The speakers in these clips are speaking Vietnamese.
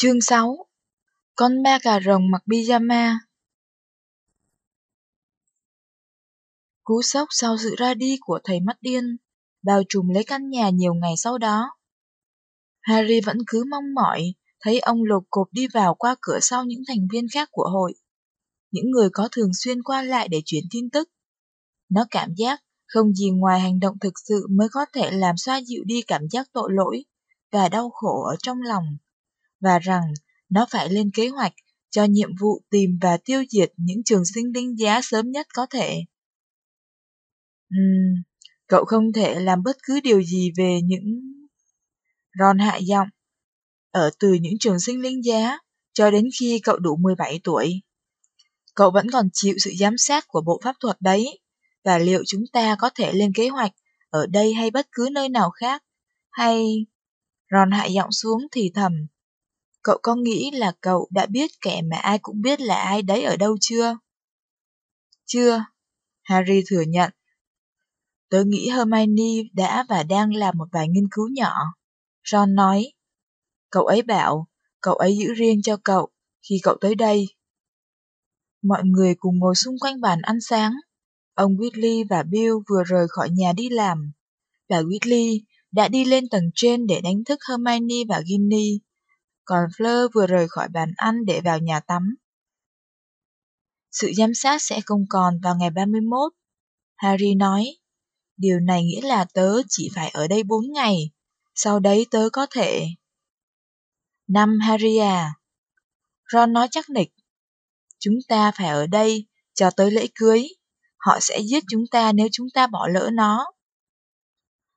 Chương 6 Con ma cà rồng mặc pyjama Cú sốc sau sự ra đi của thầy mắt điên, bao trùm lấy căn nhà nhiều ngày sau đó. Harry vẫn cứ mong mỏi thấy ông lột cộp đi vào qua cửa sau những thành viên khác của hội. Những người có thường xuyên qua lại để chuyển tin tức. Nó cảm giác không gì ngoài hành động thực sự mới có thể làm xoa dịu đi cảm giác tội lỗi và đau khổ ở trong lòng. Và rằng nó phải lên kế hoạch cho nhiệm vụ tìm và tiêu diệt những trường sinh linh giá sớm nhất có thể. Ừm, cậu không thể làm bất cứ điều gì về những... Ron hạ giọng. Ở từ những trường sinh linh giá, cho đến khi cậu đủ 17 tuổi. Cậu vẫn còn chịu sự giám sát của bộ pháp thuật đấy, và liệu chúng ta có thể lên kế hoạch ở đây hay bất cứ nơi nào khác, hay... Ron hạ giọng xuống thì thầm. Cậu có nghĩ là cậu đã biết kẻ mà ai cũng biết là ai đấy ở đâu chưa? Chưa, Harry thừa nhận. Tớ nghĩ Hermione đã và đang làm một vài nghiên cứu nhỏ. Ron nói. Cậu ấy bảo, cậu ấy giữ riêng cho cậu khi cậu tới đây. Mọi người cùng ngồi xung quanh bàn ăn sáng. Ông Weasley và Bill vừa rời khỏi nhà đi làm. Bà Weasley đã đi lên tầng trên để đánh thức Hermione và Ginny, còn Fleur vừa rời khỏi bàn ăn để vào nhà tắm. Sự giám sát sẽ không còn vào ngày 31, Harry nói. Điều này nghĩa là tớ chỉ phải ở đây 4 ngày, sau đấy tớ có thể... Năm Harry à. Ron nói chắc nịch. Chúng ta phải ở đây cho tới lễ cưới. Họ sẽ giết chúng ta nếu chúng ta bỏ lỡ nó.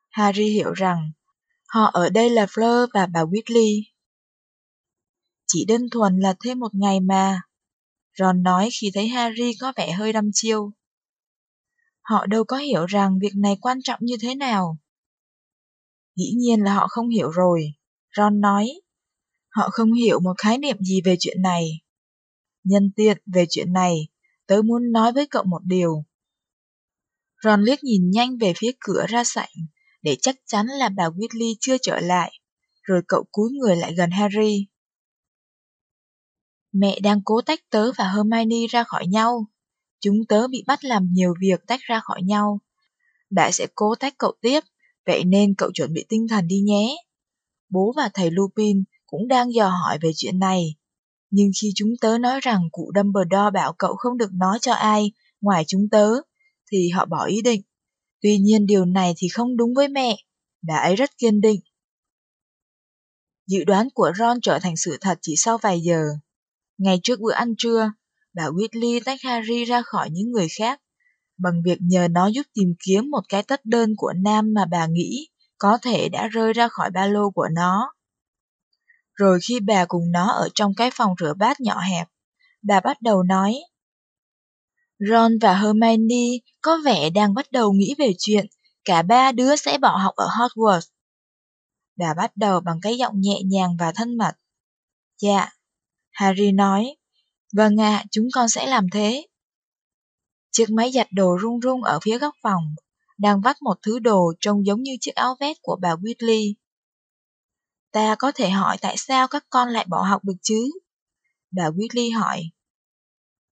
Harry hiểu rằng họ ở đây là Fleur và bà Weasley. Chỉ đơn thuần là thêm một ngày mà. Ron nói khi thấy Harry có vẻ hơi đăm chiêu. Họ đâu có hiểu rằng việc này quan trọng như thế nào. Dĩ nhiên là họ không hiểu rồi, Ron nói. Họ không hiểu một khái niệm gì về chuyện này. Nhân tiện về chuyện này, tớ muốn nói với cậu một điều. Ron liếc nhìn nhanh về phía cửa ra sảnh, để chắc chắn là bà Weasley chưa trở lại, rồi cậu cúi người lại gần Harry. Mẹ đang cố tách tớ và Hermione ra khỏi nhau. Chúng tớ bị bắt làm nhiều việc tách ra khỏi nhau. Bà sẽ cố tách cậu tiếp, vậy nên cậu chuẩn bị tinh thần đi nhé. Bố và thầy Lupin cũng đang dò hỏi về chuyện này. Nhưng khi chúng tớ nói rằng cụ Dumbledore bảo cậu không được nói cho ai ngoài chúng tớ, thì họ bỏ ý định. Tuy nhiên điều này thì không đúng với mẹ, bà ấy rất kiên định. Dự đoán của Ron trở thành sự thật chỉ sau vài giờ. Ngày trước bữa ăn trưa, bà Whitley tách Harry ra khỏi những người khác, bằng việc nhờ nó giúp tìm kiếm một cái tất đơn của Nam mà bà nghĩ có thể đã rơi ra khỏi ba lô của nó. Rồi khi bà cùng nó ở trong cái phòng rửa bát nhỏ hẹp, bà bắt đầu nói. Ron và Hermione có vẻ đang bắt đầu nghĩ về chuyện cả ba đứa sẽ bỏ học ở Hogwarts. Bà bắt đầu bằng cái giọng nhẹ nhàng và thân mật. Dạ, Harry nói. Vâng ạ, chúng con sẽ làm thế. Chiếc máy giặt đồ rung rung ở phía góc phòng, đang vắt một thứ đồ trông giống như chiếc áo vest của bà Weasley. Ta có thể hỏi tại sao các con lại bỏ học được chứ? Bà Weasley hỏi.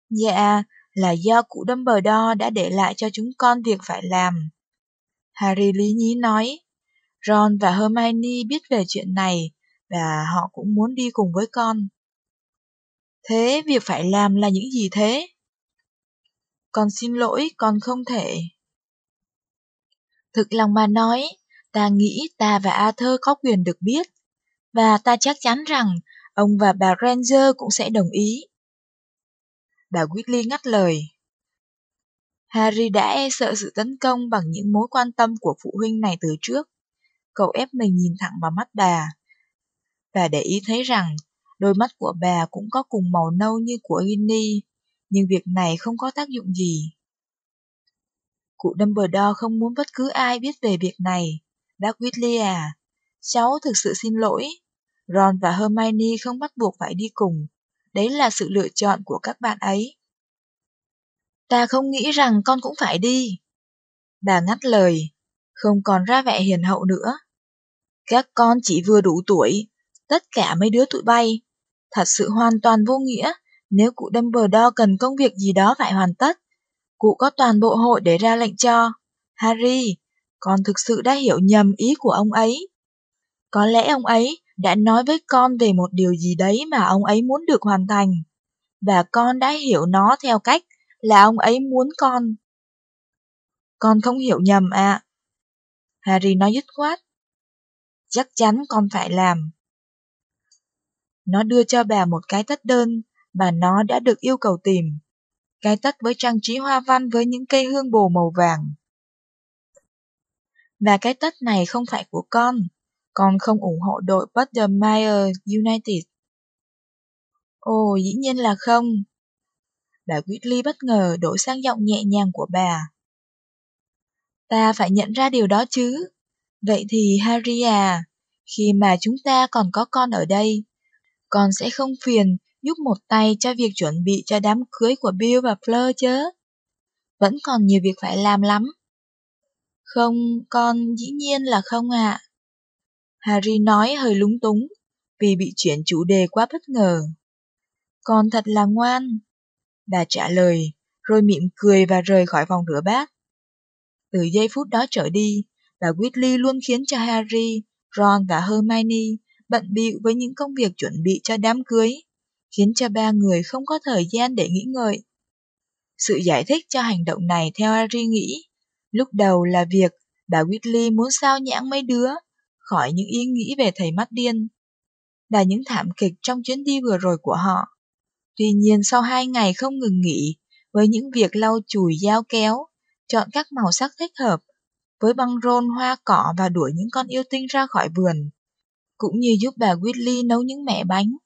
Dạ, là do cụ Dumbledore đã để lại cho chúng con việc phải làm. Harry lý nhí nói. Ron và Hermione biết về chuyện này và họ cũng muốn đi cùng với con. Thế việc phải làm là những gì thế? Con xin lỗi, con không thể. Thực lòng mà nói, ta nghĩ ta và Arthur có quyền được biết, và ta chắc chắn rằng ông và bà Ranger cũng sẽ đồng ý. Bà Whitley ngắt lời. Harry đã e sợ sự tấn công bằng những mối quan tâm của phụ huynh này từ trước. Cậu ép mình nhìn thẳng vào mắt bà. bà để ý thấy rằng đôi mắt của bà cũng có cùng màu nâu như của Ginny, nhưng việc này không có tác dụng gì. Cụ Dumbledore không muốn bất cứ ai biết về việc này. Bác Whitley à, cháu thực sự xin lỗi. Ron và Hermione không bắt buộc phải đi cùng. Đấy là sự lựa chọn của các bạn ấy. Ta không nghĩ rằng con cũng phải đi. Bà ngắt lời, không còn ra vẻ hiền hậu nữa. Các con chỉ vừa đủ tuổi, tất cả mấy đứa tụi bay, thật sự hoàn toàn vô nghĩa nếu cụ Dumbledore cần công việc gì đó phải hoàn tất. Cụ có toàn bộ hội để ra lệnh cho. Harry, con thực sự đã hiểu nhầm ý của ông ấy. Có lẽ ông ấy đã nói với con về một điều gì đấy mà ông ấy muốn được hoàn thành. Và con đã hiểu nó theo cách là ông ấy muốn con. Con không hiểu nhầm ạ. À. Harry nói dứt khoát. Chắc chắn con phải làm. Nó đưa cho bà một cái tất đơn mà nó đã được yêu cầu tìm. Cái tất với trang trí hoa văn với những cây hương bồ màu vàng. Và cái tất này không phải của con. Con không ủng hộ đội Buttermire United. Ồ, dĩ nhiên là không. Bà Whitley bất ngờ đổi sang giọng nhẹ nhàng của bà. Ta phải nhận ra điều đó chứ. Vậy thì Harry à, khi mà chúng ta còn có con ở đây, con sẽ không phiền giúp một tay cho việc chuẩn bị cho đám cưới của Bill và Fleur chứ. Vẫn còn nhiều việc phải làm lắm. Không, con dĩ nhiên là không ạ. À. Harry nói hơi lúng túng, vì bị chuyển chủ đề quá bất ngờ. Con thật là ngoan. Bà trả lời, rồi mỉm cười và rời khỏi phòng rửa bát. Từ giây phút đó trở đi, bà Whitley luôn khiến cho Harry, Ron và Hermione bận bịu với những công việc chuẩn bị cho đám cưới, khiến cho ba người không có thời gian để nghĩ ngợi. Sự giải thích cho hành động này theo Harry nghĩ, lúc đầu là việc bà Whitley muốn sao nhãng mấy đứa khỏi những ý nghĩ về thầy mắt điên Là những thảm kịch trong chuyến đi vừa rồi của họ. Tuy nhiên sau hai ngày không ngừng nghỉ với những việc lau chùi dao kéo, chọn các màu sắc thích hợp, với băng rôn hoa cỏ và đuổi những con yêu tinh ra khỏi vườn, cũng như giúp bà Whitley nấu những mẻ bánh.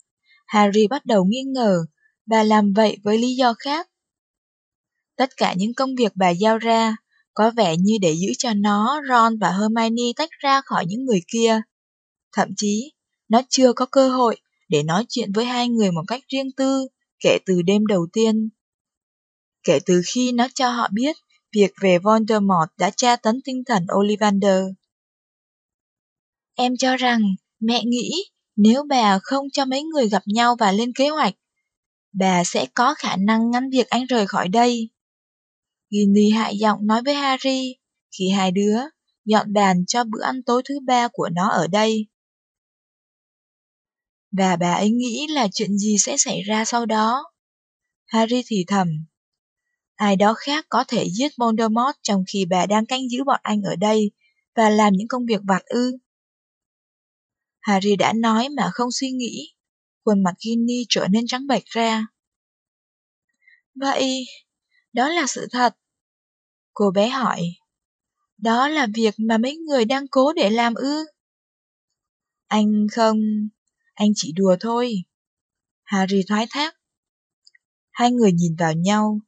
Harry bắt đầu nghi ngờ bà làm vậy với lý do khác. Tất cả những công việc bà giao ra có vẻ như để giữ cho nó, Ron và Hermione tách ra khỏi những người kia. Thậm chí, nó chưa có cơ hội để nói chuyện với hai người một cách riêng tư kể từ đêm đầu tiên. Kể từ khi nó cho họ biết việc về Voldemort đã tra tấn tinh thần Ollivander. Em cho rằng, mẹ nghĩ nếu bà không cho mấy người gặp nhau và lên kế hoạch, bà sẽ có khả năng ngăn việc anh rời khỏi đây. Ginny hạ giọng nói với Harry khi hai đứa dọn bàn cho bữa ăn tối thứ ba của nó ở đây. Và bà ấy nghĩ là chuyện gì sẽ xảy ra sau đó. Harry thì thầm. Ai đó khác có thể giết Voldemort trong khi bà đang canh giữ bọn anh ở đây và làm những công việc vặt ư. Harry đã nói mà không suy nghĩ. Khuôn mặt Ginny trở nên trắng bệch ra. Vậy, đó là sự thật. Cô bé hỏi. Đó là việc mà mấy người đang cố để làm ư? Anh không... Anh chỉ đùa thôi. Harry thoái thác. Hai người nhìn vào nhau,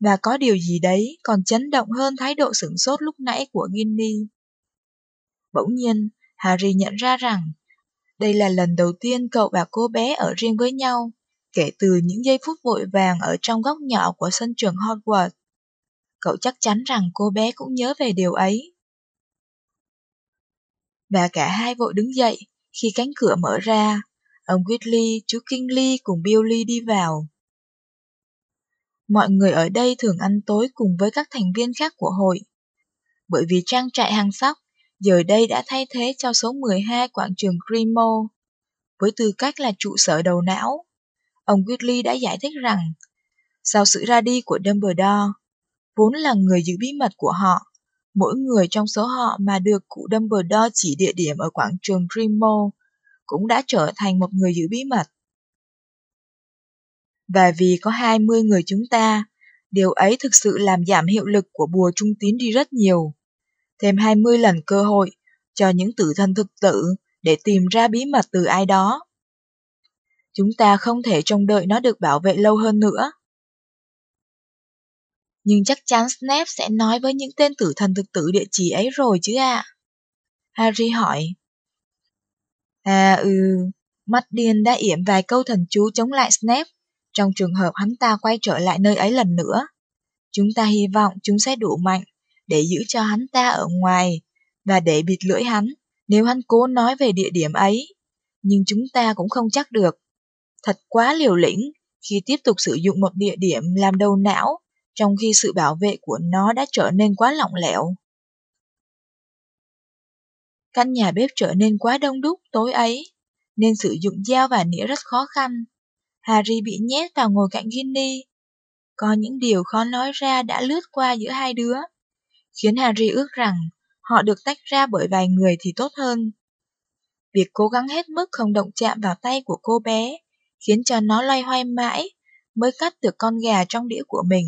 và có điều gì đấy còn chấn động hơn thái độ sửng sốt lúc nãy của Ginny. Bỗng nhiên, Harry nhận ra rằng đây là lần đầu tiên cậu và cô bé ở riêng với nhau, kể từ những giây phút vội vàng ở trong góc nhỏ của sân trường Hogwarts. Cậu chắc chắn rằng cô bé cũng nhớ về điều ấy. Và cả hai vội đứng dậy khi cánh cửa mở ra. Ông Whitley, chú Kingley cùng Billy đi vào. Mọi người ở đây thường ăn tối cùng với các thành viên khác của hội. Bởi vì trang trại hàng sóc giờ đây đã thay thế cho số 12 quảng trường Grimo. Với tư cách là trụ sở đầu não, ông Whitley đã giải thích rằng, sau sự ra đi của Dumbledore, vốn là người giữ bí mật của họ, mỗi người trong số họ mà được cụ Dumbledore chỉ địa điểm ở quảng trường Grimo cũng đã trở thành một người giữ bí mật. Và vì có 20 người chúng ta, điều ấy thực sự làm giảm hiệu lực của bùa trung tín đi rất nhiều. Thêm 20 lần cơ hội cho những tử thân thực tử để tìm ra bí mật từ ai đó. Chúng ta không thể trông đợi nó được bảo vệ lâu hơn nữa. Nhưng chắc chắn Snape sẽ nói với những tên tử thần thực tử địa chỉ ấy rồi chứ ạ. À? Harry hỏi. À ừ, mắt điên đã yểm vài câu thần chú chống lại Snape trong trường hợp hắn ta quay trở lại nơi ấy lần nữa. Chúng ta hy vọng chúng sẽ đủ mạnh để giữ cho hắn ta ở ngoài và để bịt lưỡi hắn nếu hắn cố nói về địa điểm ấy. Nhưng chúng ta cũng không chắc được. Thật quá liều lĩnh khi tiếp tục sử dụng một địa điểm làm đầu não, trong khi sự bảo vệ của nó đã trở nên quá lỏng lẻo. Căn nhà bếp trở nên quá đông đúc tối ấy, nên sử dụng dao và nĩa rất khó khăn. Harry bị nhét vào ngồi cạnh Ginny. Có những điều khó nói ra đã lướt qua giữa hai đứa, khiến Harry ước rằng họ được tách ra bởi vài người thì tốt hơn. Việc cố gắng hết mức không động chạm vào tay của cô bé, khiến cho nó loay hoay mãi, mới cắt được con gà trong đĩa của mình.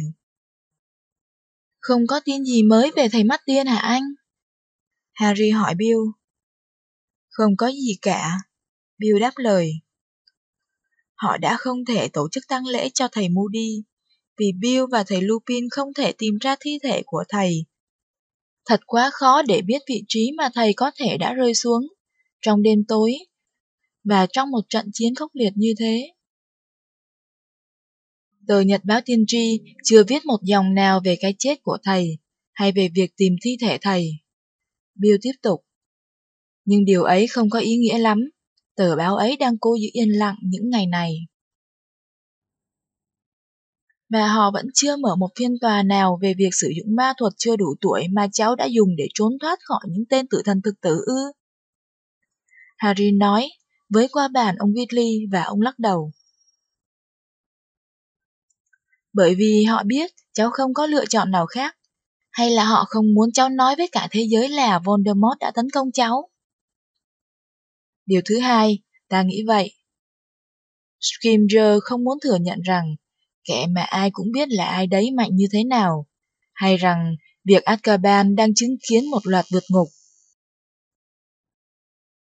Không có tin gì mới về thầy mắt tiên hả anh? Harry hỏi Bill. Không có gì cả, Bill đáp lời. Họ đã không thể tổ chức tang lễ cho thầy Moody, vì Bill và thầy Lupin không thể tìm ra thi thể của thầy. Thật quá khó để biết vị trí mà thầy có thể đã rơi xuống trong đêm tối, và trong một trận chiến khốc liệt như thế. Tờ Nhật báo Tiên tri chưa viết một dòng nào về cái chết của thầy hay về việc tìm thi thể thầy. Bill tiếp tục. Nhưng điều ấy không có ý nghĩa lắm. Tờ báo ấy đang cố giữ yên lặng những ngày này. Và họ vẫn chưa mở một phiên tòa nào về việc sử dụng ma thuật chưa đủ tuổi mà cháu đã dùng để trốn thoát khỏi những tên tử thần thực tử ư. Harry nói, với qua bàn ông Weasley và ông lắc đầu. Bởi vì họ biết cháu không có lựa chọn nào khác, hay là họ không muốn cháu nói với cả thế giới là Voldemort đã tấn công cháu. Điều thứ hai, ta nghĩ vậy. Scrimger không muốn thừa nhận rằng kẻ mà ai cũng biết là ai đấy mạnh như thế nào, hay rằng việc Azkaban đang chứng kiến một loạt vượt ngục.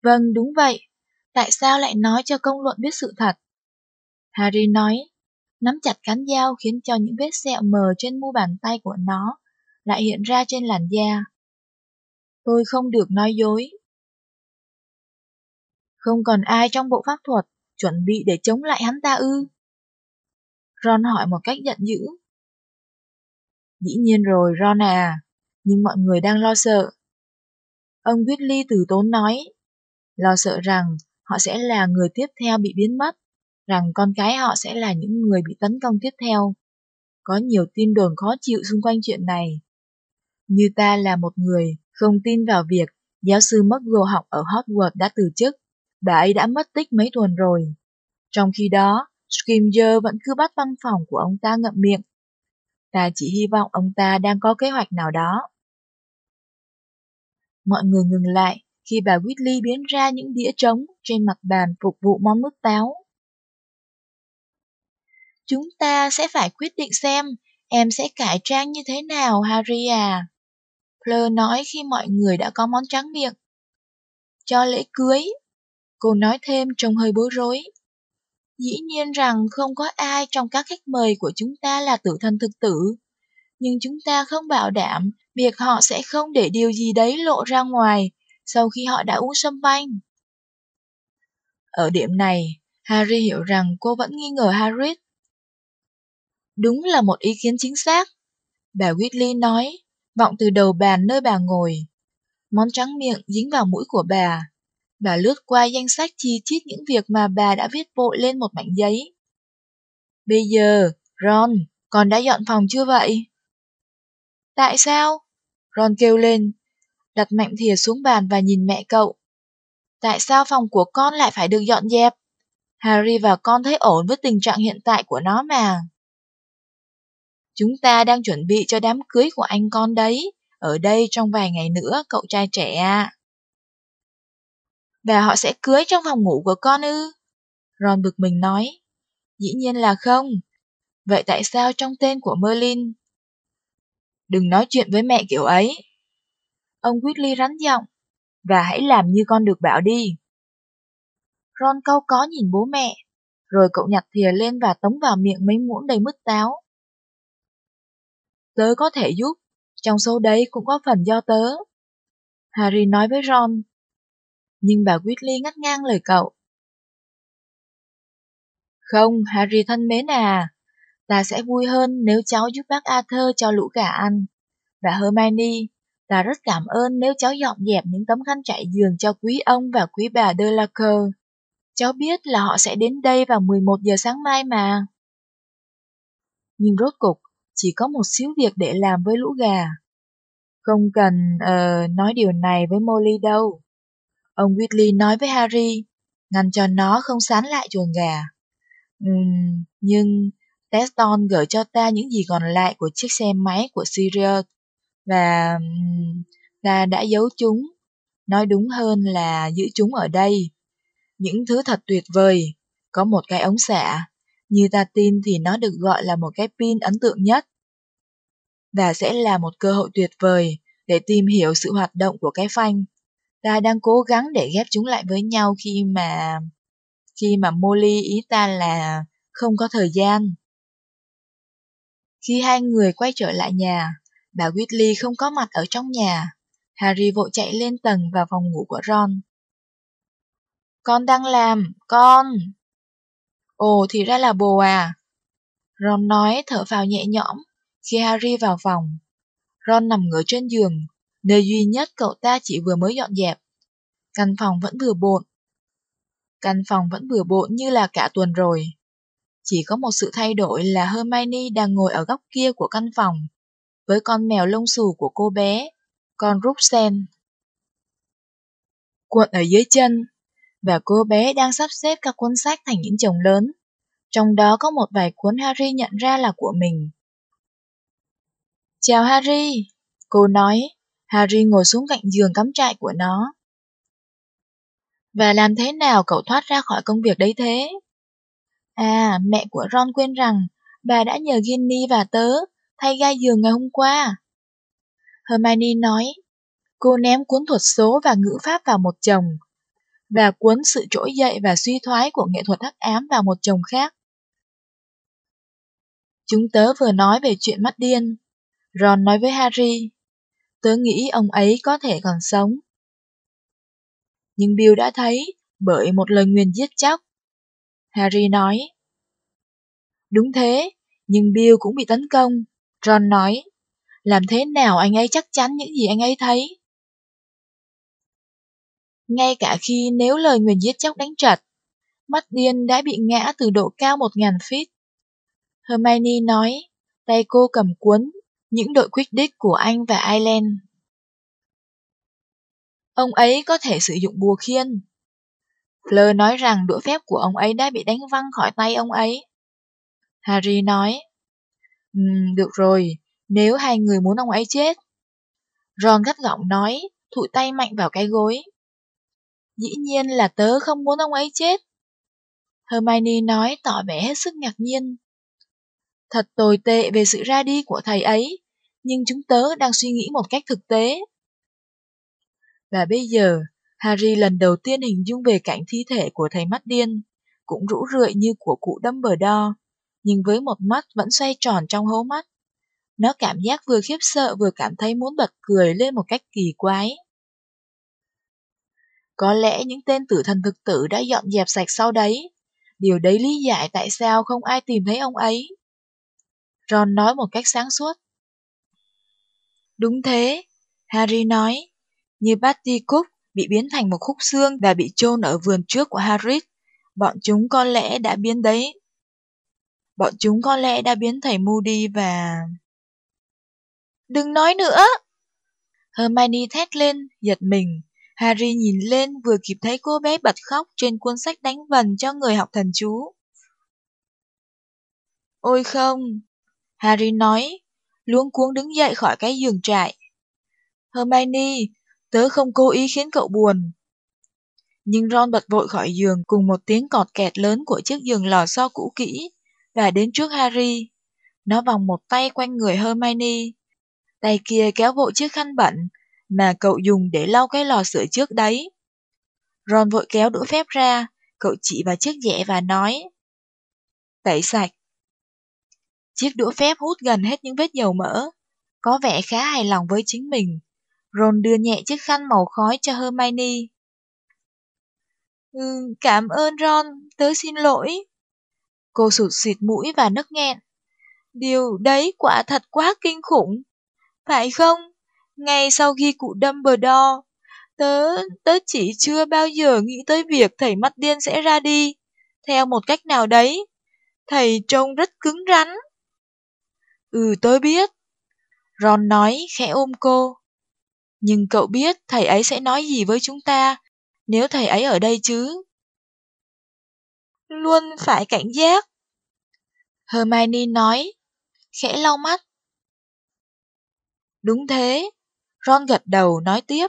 Vâng, đúng vậy. Tại sao lại nói cho công luận biết sự thật? Harry nói, nắm chặt cán dao khiến cho những vết sẹo mờ trên mu bàn tay của nó lại hiện ra trên làn da. Tôi không được nói dối. Không còn ai trong bộ pháp thuật chuẩn bị để chống lại hắn ta ư? Ron hỏi một cách giận dữ. Dĩ nhiên rồi, Ron à, nhưng mọi người đang lo sợ. Ông Whitley từ tốn nói, lo sợ rằng họ sẽ là người tiếp theo bị biến mất, rằng con cái họ sẽ là những người bị tấn công tiếp theo. Có nhiều tin đồn khó chịu xung quanh chuyện này. Như ta là một người không tin vào việc giáo sư McGill học ở Hogwarts đã từ chức, bà ấy đã mất tích mấy tuần rồi. Trong khi đó, Scrimger vẫn cứ bắt văn phòng của ông ta ngậm miệng. Ta chỉ hy vọng ông ta đang có kế hoạch nào đó. Mọi người ngừng lại khi bà Whitley biến ra những đĩa trống trên mặt bàn phục vụ món mứt táo. Chúng ta sẽ phải quyết định xem em sẽ cải trang như thế nào, Harry à. Fleur nói khi mọi người đã có món trắng miệng. Cho lễ cưới. Cô nói thêm trông hơi bối rối. Dĩ nhiên rằng không có ai trong các khách mời của chúng ta là tử thần thực tử, nhưng chúng ta không bảo đảm việc họ sẽ không để điều gì đấy lộ ra ngoài sau khi họ đã uống sâm banh. Ở điểm này, Harry hiểu rằng cô vẫn nghi ngờ Harry. Đúng là một ý kiến chính xác. Bà Whitley nói, vọng từ đầu bàn nơi bà ngồi. Món trắng miệng dính vào mũi của bà. Bà lướt qua danh sách chi chít những việc mà bà đã viết vội lên một mảnh giấy. Bây giờ, Ron, con đã dọn phòng chưa vậy? Tại sao? Ron kêu lên, đặt mạnh thìa xuống bàn và nhìn mẹ cậu. Tại sao phòng của con lại phải được dọn dẹp? Harry và con thấy ổn với tình trạng hiện tại của nó mà. Chúng ta đang chuẩn bị cho đám cưới của anh con đấy, ở đây trong vài ngày nữa, cậu trai trẻ ạ. Và họ sẽ cưới trong phòng ngủ của con ư? Ron bực mình nói. Dĩ nhiên là không. Vậy tại sao trong tên của Merlin? Đừng nói chuyện với mẹ kiểu ấy. Ông Whitley rắn giọng. Và hãy làm như con được bảo đi. Ron câu có nhìn bố mẹ, rồi cậu nhặt thìa lên và tống vào miệng mấy muỗng đầy mứt táo. Tớ có thể giúp, trong số đấy cũng có phần do tớ. Harry nói với Ron. Nhưng bà Whitley ngắt ngang lời cậu. Không, Harry thân mến à, ta sẽ vui hơn nếu cháu giúp bác Arthur cho lũ gà ăn. Và Hermione, ta rất cảm ơn nếu cháu dọn dẹp những tấm khăn trải giường cho quý ông và quý bà Delacour. Cháu biết là họ sẽ đến đây vào 11 giờ sáng mai mà. Nhưng rốt cục, chỉ có một xíu việc để làm với lũ gà. Không cần uh, nói điều này với Molly đâu. Ông Whitley nói với Harry, ngăn cho nó không sán lại chuồng gà. Uhm, nhưng Teston gửi cho ta những gì còn lại của chiếc xe máy của Sirius và ta đã giấu chúng. Nói đúng hơn là giữ chúng ở đây. Những thứ thật tuyệt vời. Có một cái ống xả. Như ta tin thì nó được gọi là một cái pin ấn tượng nhất. Và sẽ là một cơ hội tuyệt vời để tìm hiểu sự hoạt động của cái phanh. Ta đang cố gắng để ghép chúng lại với nhau khi mà... Khi mà Molly ý ta là không có thời gian. Khi hai người quay trở lại nhà, bà Whitley không có mặt ở trong nhà. Harry vội chạy lên tầng vào phòng ngủ của Ron. Con đang làm, con! Ồ, thì ra là bồ à. Ron nói thở phào nhẹ nhõm khi Harry vào phòng. Ron nằm ngửa trên giường, nơi duy nhất cậu ta chỉ vừa mới dọn dẹp. Căn phòng vẫn vừa bộn. Căn phòng vẫn vừa bộn như là cả tuần rồi. Chỉ có một sự thay đổi là Hermione đang ngồi ở góc kia của căn phòng, với con mèo lông xù của cô bé, con Ruxen. Cuộn ở dưới chân, và cô bé đang sắp xếp các cuốn sách thành những chồng lớn. Trong đó có một vài cuốn Harry nhận ra là của mình. Chào Harry, cô nói. Harry ngồi xuống cạnh giường cắm trại của nó. Và làm thế nào cậu thoát ra khỏi công việc đấy thế? À, mẹ của Ron quên rằng bà đã nhờ Ginny và tớ thay gai giường ngày hôm qua. Hermione nói, cô ném cuốn thuật số và ngữ pháp vào một chồng, và cuốn sự trỗi dậy và suy thoái của nghệ thuật hắc ám vào một chồng khác. Chúng tớ vừa nói về chuyện mắt điên. Ron nói với Harry, tớ nghĩ ông ấy có thể còn sống. Nhưng Bill đã thấy bởi một lời nguyền giết chóc. Harry nói. Đúng thế, nhưng Bill cũng bị tấn công. Ron nói. Làm thế nào anh ấy chắc chắn những gì anh ấy thấy? Ngay cả khi nếu lời nguyền giết chóc đánh trật, mắt điên đã bị ngã từ độ cao một ngàn feet. Hermione nói, tay cô cầm cuốn, những đội Quidditch của Anh và Ireland. Ông ấy có thể sử dụng bùa khiên. Fleur nói rằng đũa phép của ông ấy đã bị đánh văng khỏi tay ông ấy. Harry nói, um, được rồi, nếu hai người muốn ông ấy chết. Ron gắt gỏng nói, thụi tay mạnh vào cái gối. Dĩ nhiên là tớ không muốn ông ấy chết. Hermione nói tỏ vẻ hết sức ngạc nhiên. Thật tồi tệ về sự ra đi của thầy ấy, nhưng chúng tớ đang suy nghĩ một cách thực tế. Và bây giờ, Harry lần đầu tiên hình dung về cảnh thi thể của thầy mắt điên, cũng rũ rượi như của cụ Dumbledore, nhưng với một mắt vẫn xoay tròn trong hố mắt. Nó cảm giác vừa khiếp sợ vừa cảm thấy muốn bật cười lên một cách kỳ quái. Có lẽ những tên tử thần thực tử đã dọn dẹp sạch sau đấy. Điều đấy lý giải tại sao không ai tìm thấy ông ấy. Ron nói một cách sáng suốt. Đúng thế, Harry nói. Như Patty Cook bị biến thành một khúc xương và bị chôn ở vườn trước của Harry, bọn chúng có lẽ đã biến đấy. Bọn chúng có lẽ đã biến thầy Moody và... Đừng nói nữa! Hermione thét lên, giật mình. Harry nhìn lên vừa kịp thấy cô bé bật khóc trên cuốn sách đánh vần cho người học thần chú. Ôi không! Harry nói, luống cuống đứng dậy khỏi cái giường trại. Hermione, tớ không cố ý khiến cậu buồn. Nhưng Ron bật vội khỏi giường cùng một tiếng cọt kẹt lớn của chiếc giường lò xo cũ kỹ và đến trước Harry. Nó vòng một tay quanh người Hermione. Tay kia kéo vội chiếc khăn bẩn mà cậu dùng để lau cái lò sưởi trước đấy. Ron vội kéo đũa phép ra, cậu chỉ vào chiếc dẻ và nói. Tẩy sạch. Chiếc đũa phép hút gần hết những vết dầu mỡ, có vẻ khá hài lòng với chính mình. Ron đưa nhẹ chiếc khăn màu khói cho Hermione. Ừ, cảm ơn Ron, tớ xin lỗi. Cô sụt xịt mũi và nức nghẹn. Điều đấy quả thật quá kinh khủng. Phải không? Ngay sau khi cụ Dumbledore, Tớ, tớ chỉ chưa bao giờ nghĩ tới việc thầy mắt điên sẽ ra đi, theo một cách nào đấy. Thầy trông rất cứng rắn. Ừ, tôi biết. Ron nói khẽ ôm cô. Nhưng cậu biết thầy ấy sẽ nói gì với chúng ta nếu thầy ấy ở đây chứ? Luôn phải cảnh giác. Hermione nói, khẽ lau mắt. Đúng thế. Ron gật đầu nói tiếp.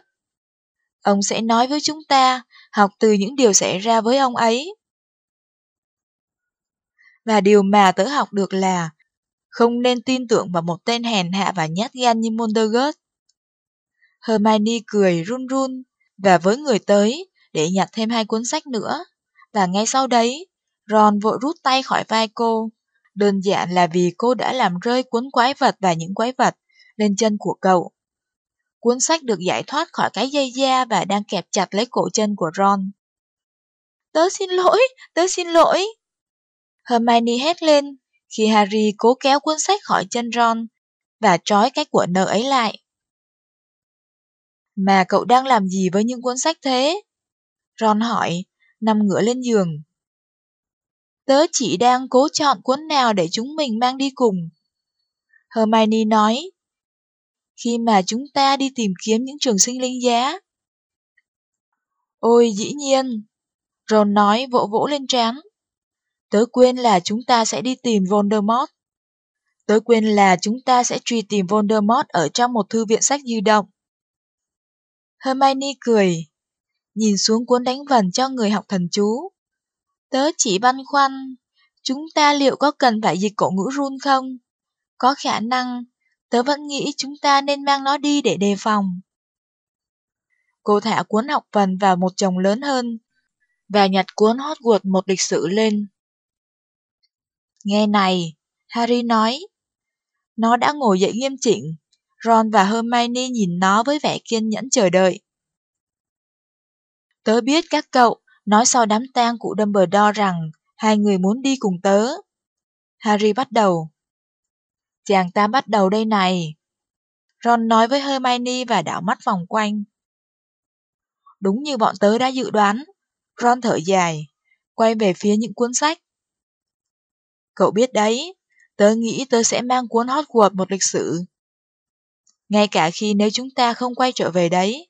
Ông sẽ nói với chúng ta, học từ những điều xảy ra với ông ấy. Và điều mà tớ học được là không nên tin tưởng vào một tên hèn hạ và nhát gan như Montagut. Hermione cười run run và với người tới để nhặt thêm hai cuốn sách nữa. Và ngay sau đấy, Ron vội rút tay khỏi vai cô. Đơn giản là vì cô đã làm rơi cuốn quái vật và những quái vật lên chân của cậu. Cuốn sách được giải thoát khỏi cái dây da và đang kẹp chặt lấy cổ chân của Ron. Tớ xin lỗi, tớ xin lỗi. Hermione hét lên khi Harry cố kéo cuốn sách khỏi chân Ron và trói cái của nợ ấy lại. Mà cậu đang làm gì với những cuốn sách thế? Ron hỏi, nằm ngửa lên giường. Tớ chỉ đang cố chọn cuốn nào để chúng mình mang đi cùng. Hermione nói, khi mà chúng ta đi tìm kiếm những trường sinh linh giá. Ôi dĩ nhiên, Ron nói vỗ vỗ lên trán. Tớ quên là chúng ta sẽ đi tìm Voldemort. Tớ quên là chúng ta sẽ truy tìm Voldemort ở trong một thư viện sách di động. Hermione cười, nhìn xuống cuốn đánh vần cho người học thần chú. Tớ chỉ băn khoăn, chúng ta liệu có cần phải dịch cổ ngữ run không? Có khả năng, tớ vẫn nghĩ chúng ta nên mang nó đi để đề phòng. Cô thả cuốn học vần vào một chồng lớn hơn và nhặt cuốn Hogwarts một lịch sử lên. Nghe này, Harry nói. Nó đã ngồi dậy nghiêm chỉnh. Ron và Hermione nhìn nó với vẻ kiên nhẫn chờ đợi. Tớ biết các cậu nói sau đám tang của Dumbledore rằng hai người muốn đi cùng tớ. Harry bắt đầu. Chàng ta bắt đầu đây này. Ron nói với Hermione và đảo mắt vòng quanh. Đúng như bọn tớ đã dự đoán. Ron thở dài, quay về phía những cuốn sách. Cậu biết đấy, tớ nghĩ tớ sẽ mang cuốn Hogwarts một lịch sử. Ngay cả khi nếu chúng ta không quay trở về đấy,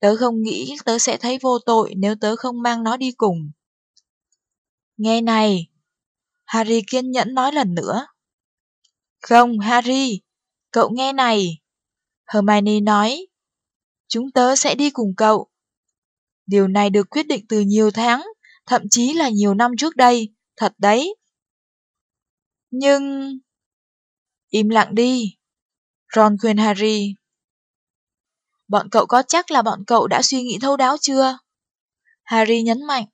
tớ không nghĩ tớ sẽ thấy vô tội nếu tớ không mang nó đi cùng. Nghe này, Harry kiên nhẫn nói lần nữa. Không, Harry, cậu nghe này. Hermione nói, chúng tớ sẽ đi cùng cậu. Điều này được quyết định từ nhiều tháng, thậm chí là nhiều năm trước đây, thật đấy. Nhưng... Im lặng đi. Ron khuyên Harry. Bọn cậu có chắc là bọn cậu đã suy nghĩ thấu đáo chưa? Harry nhấn mạnh.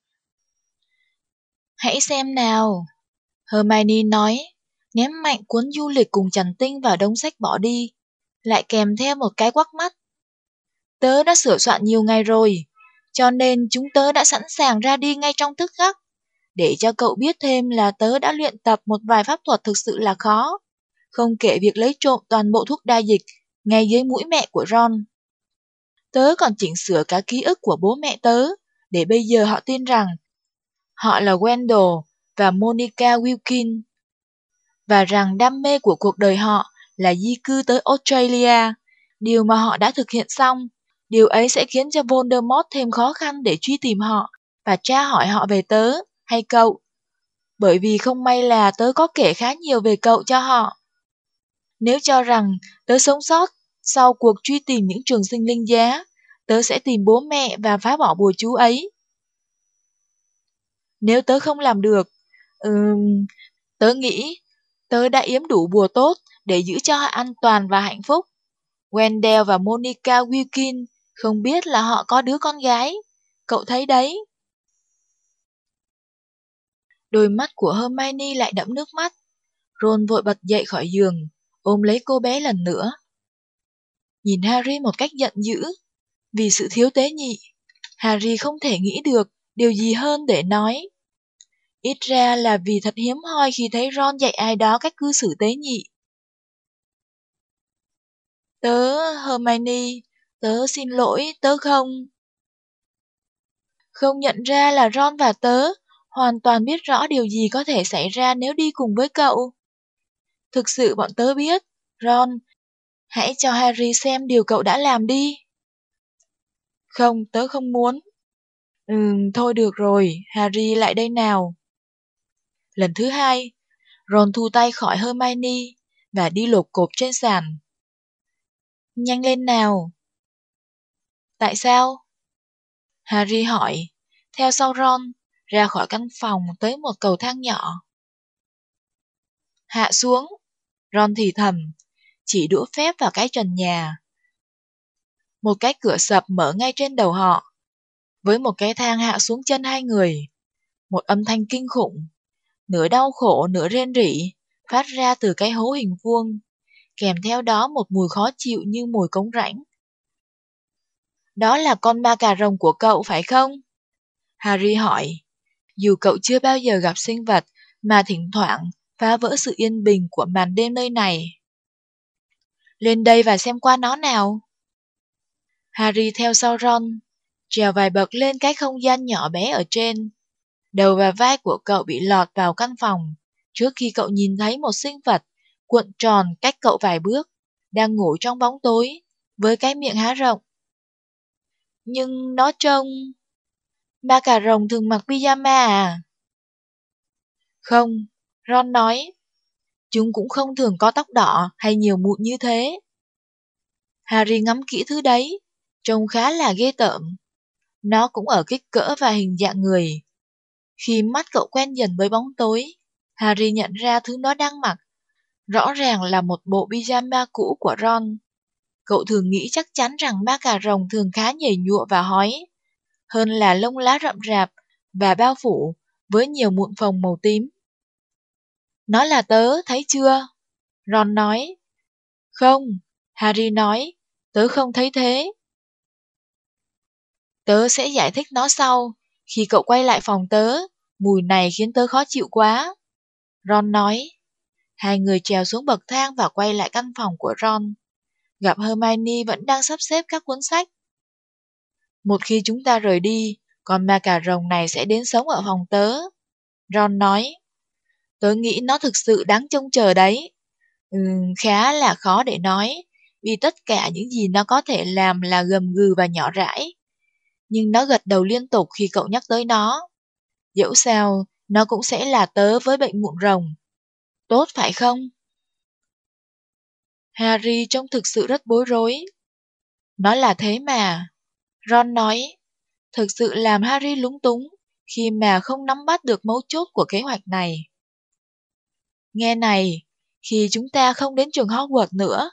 Hãy xem nào. Hermione nói, ném mạnh cuốn du lịch cùng Trần Tinh vào đống sách bỏ đi, lại kèm theo một cái quắc mắt. Tớ đã sửa soạn nhiều ngày rồi, cho nên chúng tớ đã sẵn sàng ra đi ngay trong tức khắc. Để cho cậu biết thêm là tớ đã luyện tập một vài pháp thuật thực sự là khó, không kể việc lấy trộm toàn bộ thuốc đa dịch ngay dưới mũi mẹ của Ron. Tớ còn chỉnh sửa cả ký ức của bố mẹ tớ, để bây giờ họ tin rằng họ là Wendell và Monica Wilkin, và rằng đam mê của cuộc đời họ là di cư tới Australia, điều mà họ đã thực hiện xong. Điều ấy sẽ khiến cho Voldemort thêm khó khăn để truy tìm họ và tra hỏi họ về tớ hay cậu. Bởi vì không may là tớ có kể khá nhiều về cậu cho họ. Nếu cho rằng tớ sống sót sau cuộc truy tìm những trường sinh linh giá, tớ sẽ tìm bố mẹ và phá bỏ bùa chú ấy. Nếu tớ không làm được, um, tớ nghĩ tớ đã yếm đủ bùa tốt để giữ cho họ an toàn và hạnh phúc. Wendell và Monica Wilkin không biết là họ có đứa con gái. Cậu thấy đấy. Đôi mắt của Hermione lại đẫm nước mắt. Ron vội bật dậy khỏi giường, ôm lấy cô bé lần nữa. Nhìn Harry một cách giận dữ, vì sự thiếu tế nhị. Harry không thể nghĩ được điều gì hơn để nói. Ít ra là vì thật hiếm hoi khi thấy Ron dạy ai đó cách cư xử tế nhị. Tớ, Hermione, tớ xin lỗi, tớ không. không nhận ra là Ron và tớ hoàn toàn biết rõ điều gì có thể xảy ra nếu đi cùng với cậu. Thực sự bọn tớ biết, Ron, hãy cho Harry xem điều cậu đã làm đi. Không, tớ không muốn. Ừm, thôi được rồi, Harry lại đây nào. Lần thứ hai, Ron thu tay khỏi Hermione và đi lột cột trên sàn. Nhanh lên nào. Tại sao? Harry hỏi, theo sau Ron, ra khỏi căn phòng tới một cầu thang nhỏ. Hạ xuống, Ron thì thầm, chỉ đũa phép vào cái trần nhà. Một cái cửa sập mở ngay trên đầu họ, với một cái thang hạ xuống chân hai người. Một âm thanh kinh khủng, nửa đau khổ nửa rên rỉ, phát ra từ cái hố hình vuông, kèm theo đó một mùi khó chịu như mùi cống rãnh. Đó là con ma cà rồng của cậu phải không? Harry hỏi. Dù cậu chưa bao giờ gặp sinh vật mà thỉnh thoảng phá vỡ sự yên bình của màn đêm nơi này. Lên đây và xem qua nó nào. Harry theo sau Ron, trèo vài bậc lên cái không gian nhỏ bé ở trên. Đầu và vai của cậu bị lọt vào căn phòng, trước khi cậu nhìn thấy một sinh vật cuộn tròn cách cậu vài bước, đang ngủ trong bóng tối, với cái miệng há rộng. Nhưng nó trông... Ma cà rồng thường mặc pyjama à? Không, Ron nói. Chúng cũng không thường có tóc đỏ hay nhiều mụn như thế. Harry ngắm kỹ thứ đấy, trông khá là ghê tởm. Nó cũng ở kích cỡ và hình dạng người. Khi mắt cậu quen dần với bóng tối, Harry nhận ra thứ nó đang mặc. Rõ ràng là một bộ pyjama cũ của Ron. Cậu thường nghĩ chắc chắn rằng ma cà rồng thường khá nhảy nhụa và hói, hơn là lông lá rậm rạp và bao phủ với nhiều muộn phồng màu tím. Nó là tớ, thấy chưa? Ron nói. Không, Harry nói, tớ không thấy thế. Tớ sẽ giải thích nó sau, khi cậu quay lại phòng tớ, mùi này khiến tớ khó chịu quá. Ron nói. Hai người trèo xuống bậc thang và quay lại căn phòng của Ron. Gặp Hermione vẫn đang sắp xếp các cuốn sách. Một khi chúng ta rời đi, con ma cà rồng này sẽ đến sống ở phòng tớ. Ron nói. Tớ nghĩ nó thực sự đáng trông chờ đấy. Ừ, khá là khó để nói, vì tất cả những gì nó có thể làm là gầm gừ và nhỏ rãi. Nhưng nó gật đầu liên tục khi cậu nhắc tới nó. Dẫu sao, nó cũng sẽ là tớ với bệnh mụn rồng. Tốt phải không? Harry trông thực sự rất bối rối. Nó là thế mà. Ron nói, thực sự làm Harry lúng túng khi mà không nắm bắt được mấu chốt của kế hoạch này. Nghe này, khi chúng ta không đến trường Hogwarts nữa,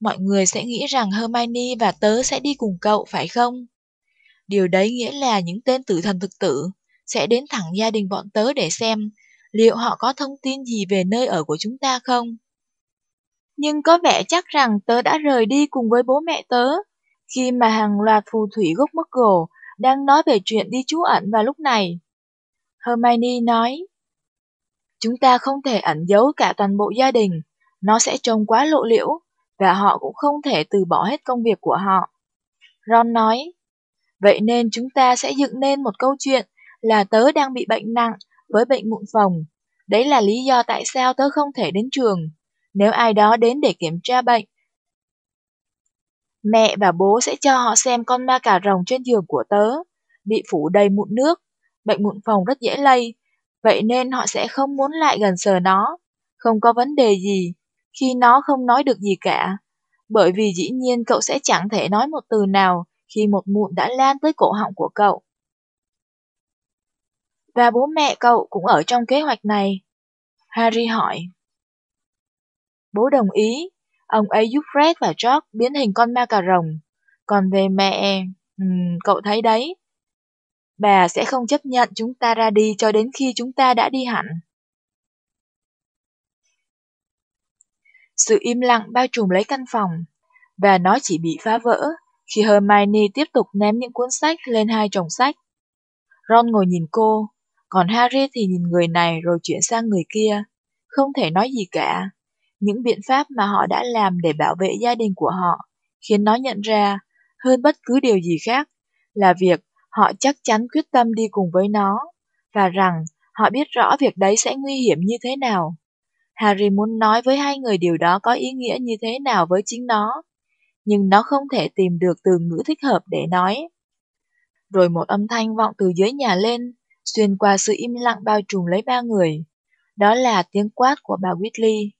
mọi người sẽ nghĩ rằng Hermione và tớ sẽ đi cùng cậu phải không? Điều đấy nghĩa là những tên tử thần thực tử sẽ đến thẳng gia đình bọn tớ để xem liệu họ có thông tin gì về nơi ở của chúng ta không. Nhưng có vẻ chắc rằng tớ đã rời đi cùng với bố mẹ tớ, khi mà hàng loạt phù thủy gốc Muggle đang nói về chuyện đi trú ẩn vào lúc này. Hermione nói, Chúng ta không thể ẩn giấu cả toàn bộ gia đình, nó sẽ trông quá lộ liễu, và họ cũng không thể từ bỏ hết công việc của họ. Ron nói, vậy nên chúng ta sẽ dựng nên một câu chuyện là tớ đang bị bệnh nặng với bệnh mụn phòng. Đấy là lý do tại sao tớ không thể đến trường. Nếu ai đó đến để kiểm tra bệnh, mẹ và bố sẽ cho họ xem con ma cà rồng trên giường của tớ, bị phủ đầy mụn nước. Bệnh mụn phòng rất dễ lây, vậy nên họ sẽ không muốn lại gần sờ nó. Không có vấn đề gì, khi nó không nói được gì cả. Bởi vì dĩ nhiên cậu sẽ chẳng thể nói một từ nào khi một mụn đã lan tới cổ họng của cậu. Và bố mẹ cậu cũng ở trong kế hoạch này. Harry hỏi. Bố đồng ý, ông ấy giúp Fred và George biến hình con ma cà rồng. Còn về mẹ, um, cậu thấy đấy, bà sẽ không chấp nhận chúng ta ra đi cho đến khi chúng ta đã đi hẳn. Sự im lặng bao trùm lấy căn phòng, và nó chỉ bị phá vỡ khi Hermione tiếp tục ném những cuốn sách lên hai chồng sách. Ron ngồi nhìn cô, còn Harry thì nhìn người này rồi chuyển sang người kia, không thể nói gì cả. Những biện pháp mà họ đã làm để bảo vệ gia đình của họ khiến nó nhận ra, hơn bất cứ điều gì khác, là việc họ chắc chắn quyết tâm đi cùng với nó, và rằng họ biết rõ việc đấy sẽ nguy hiểm như thế nào. Harry muốn nói với hai người điều đó có ý nghĩa như thế nào với chính nó, nhưng nó không thể tìm được từ ngữ thích hợp để nói. Rồi một âm thanh vọng từ dưới nhà lên, xuyên qua sự im lặng bao trùm lấy ba người. Đó là tiếng quát của bà Whitley.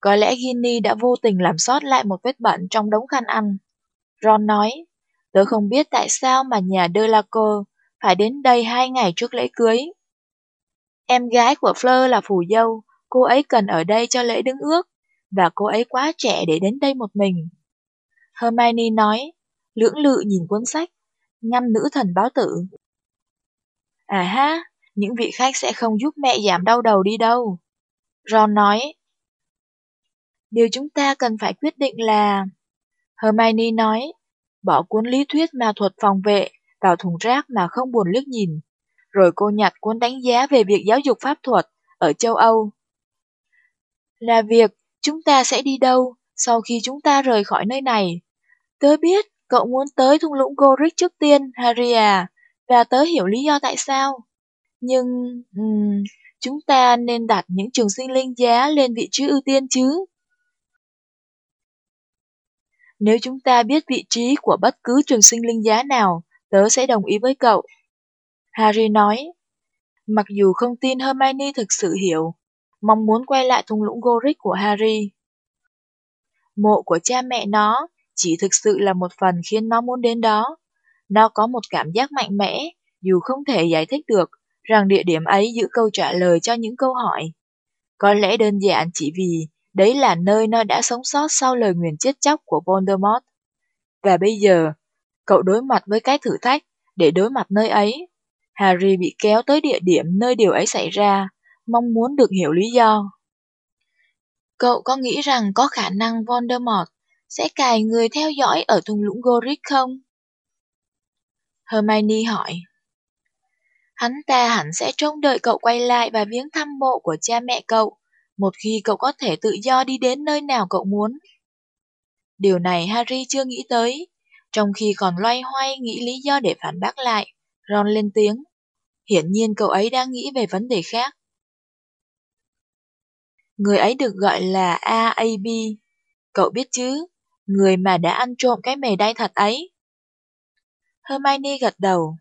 Có lẽ Ginny đã vô tình làm sót lại một vết bẩn trong đống khăn ăn. Ron nói, tớ không biết tại sao mà nhà Delacour phải đến đây hai ngày trước lễ cưới. Em gái của Fleur là phù dâu, cô ấy cần ở đây cho lễ đứng ước, và cô ấy quá trẻ để đến đây một mình. Hermione nói, lưỡng lự nhìn cuốn sách, ngăn nữ thần báo tử. À ha, những vị khách sẽ không giúp mẹ giảm đau đầu đi đâu. Ron nói, điều chúng ta cần phải quyết định là... Hermione nói, bỏ cuốn lý thuyết ma thuật phòng vệ vào thùng rác mà không buồn liếc nhìn, rồi cô nhặt cuốn đánh giá về việc giáo dục pháp thuật ở châu Âu. Là việc chúng ta sẽ đi đâu sau khi chúng ta rời khỏi nơi này. Tớ biết cậu muốn tới thung lũng Gorick trước tiên, Harry à, và tớ hiểu lý do tại sao. Nhưng, um, chúng ta nên đặt những trường sinh linh giá lên vị trí ưu tiên chứ. Nếu chúng ta biết vị trí của bất cứ trường sinh linh giá nào, tớ sẽ đồng ý với cậu. Harry nói, mặc dù không tin Hermione thực sự hiểu, mong muốn quay lại thung lũng Gorick của Harry. Mộ của cha mẹ nó chỉ thực sự là một phần khiến nó muốn đến đó. Nó có một cảm giác mạnh mẽ, dù không thể giải thích được, rằng địa điểm ấy giữ câu trả lời cho những câu hỏi. Có lẽ đơn giản chỉ vì đấy là nơi nó đã sống sót sau lời nguyền chết chóc của Voldemort. Và bây giờ, cậu đối mặt với cái thử thách để đối mặt nơi ấy. Harry bị kéo tới địa điểm nơi điều ấy xảy ra, mong muốn được hiểu lý do. Cậu có nghĩ rằng có khả năng Voldemort sẽ cài người theo dõi ở thung lũng Gorik không? Hermione hỏi. Hắn ta hẳn sẽ trông đợi cậu quay lại và viếng thăm mộ của cha mẹ cậu, một khi cậu có thể tự do đi đến nơi nào cậu muốn. Điều này Harry chưa nghĩ tới, trong khi còn loay hoay nghĩ lý do để phản bác lại, Ron lên tiếng. Hiển nhiên cậu ấy đang nghĩ về vấn đề khác. Người ấy được gọi là AAB. Cậu biết chứ, người mà đã ăn trộm cái mề đay thật ấy. Hermione gật đầu.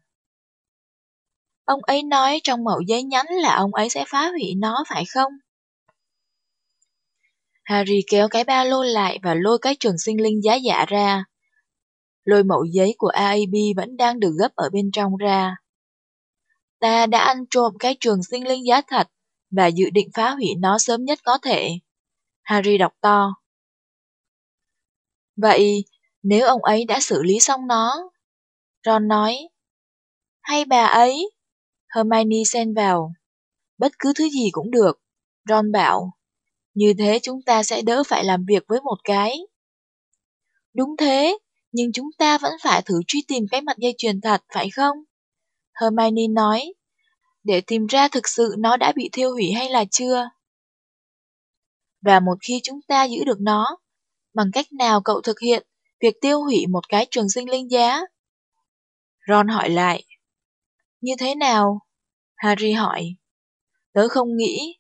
Ông ấy nói trong mẫu giấy nhắn là ông ấy sẽ phá hủy nó phải không? Harry kéo cái ba lô lại và lôi cái trường sinh linh giá giả ra. Lôi mẫu giấy của AIB vẫn đang được gấp ở bên trong ra. Ta đã ăn trộm cái trường sinh linh giá thật và dự định phá hủy nó sớm nhất có thể. Harry đọc to. Vậy, nếu ông ấy đã xử lý xong nó? Ron nói. Hay bà ấy? Hermione xen vào. Bất cứ thứ gì cũng được. Ron bảo. Như thế chúng ta sẽ đỡ phải làm việc với một cái. Đúng thế, nhưng chúng ta vẫn phải thử truy tìm cái mặt dây chuyền thật, phải không? Hermione nói, để tìm ra thực sự nó đã bị thiêu hủy hay là chưa. Và một khi chúng ta giữ được nó, bằng cách nào cậu thực hiện việc tiêu hủy một cái trường sinh linh giá? Ron hỏi lại. Như thế nào? Harry hỏi. Tớ không nghĩ,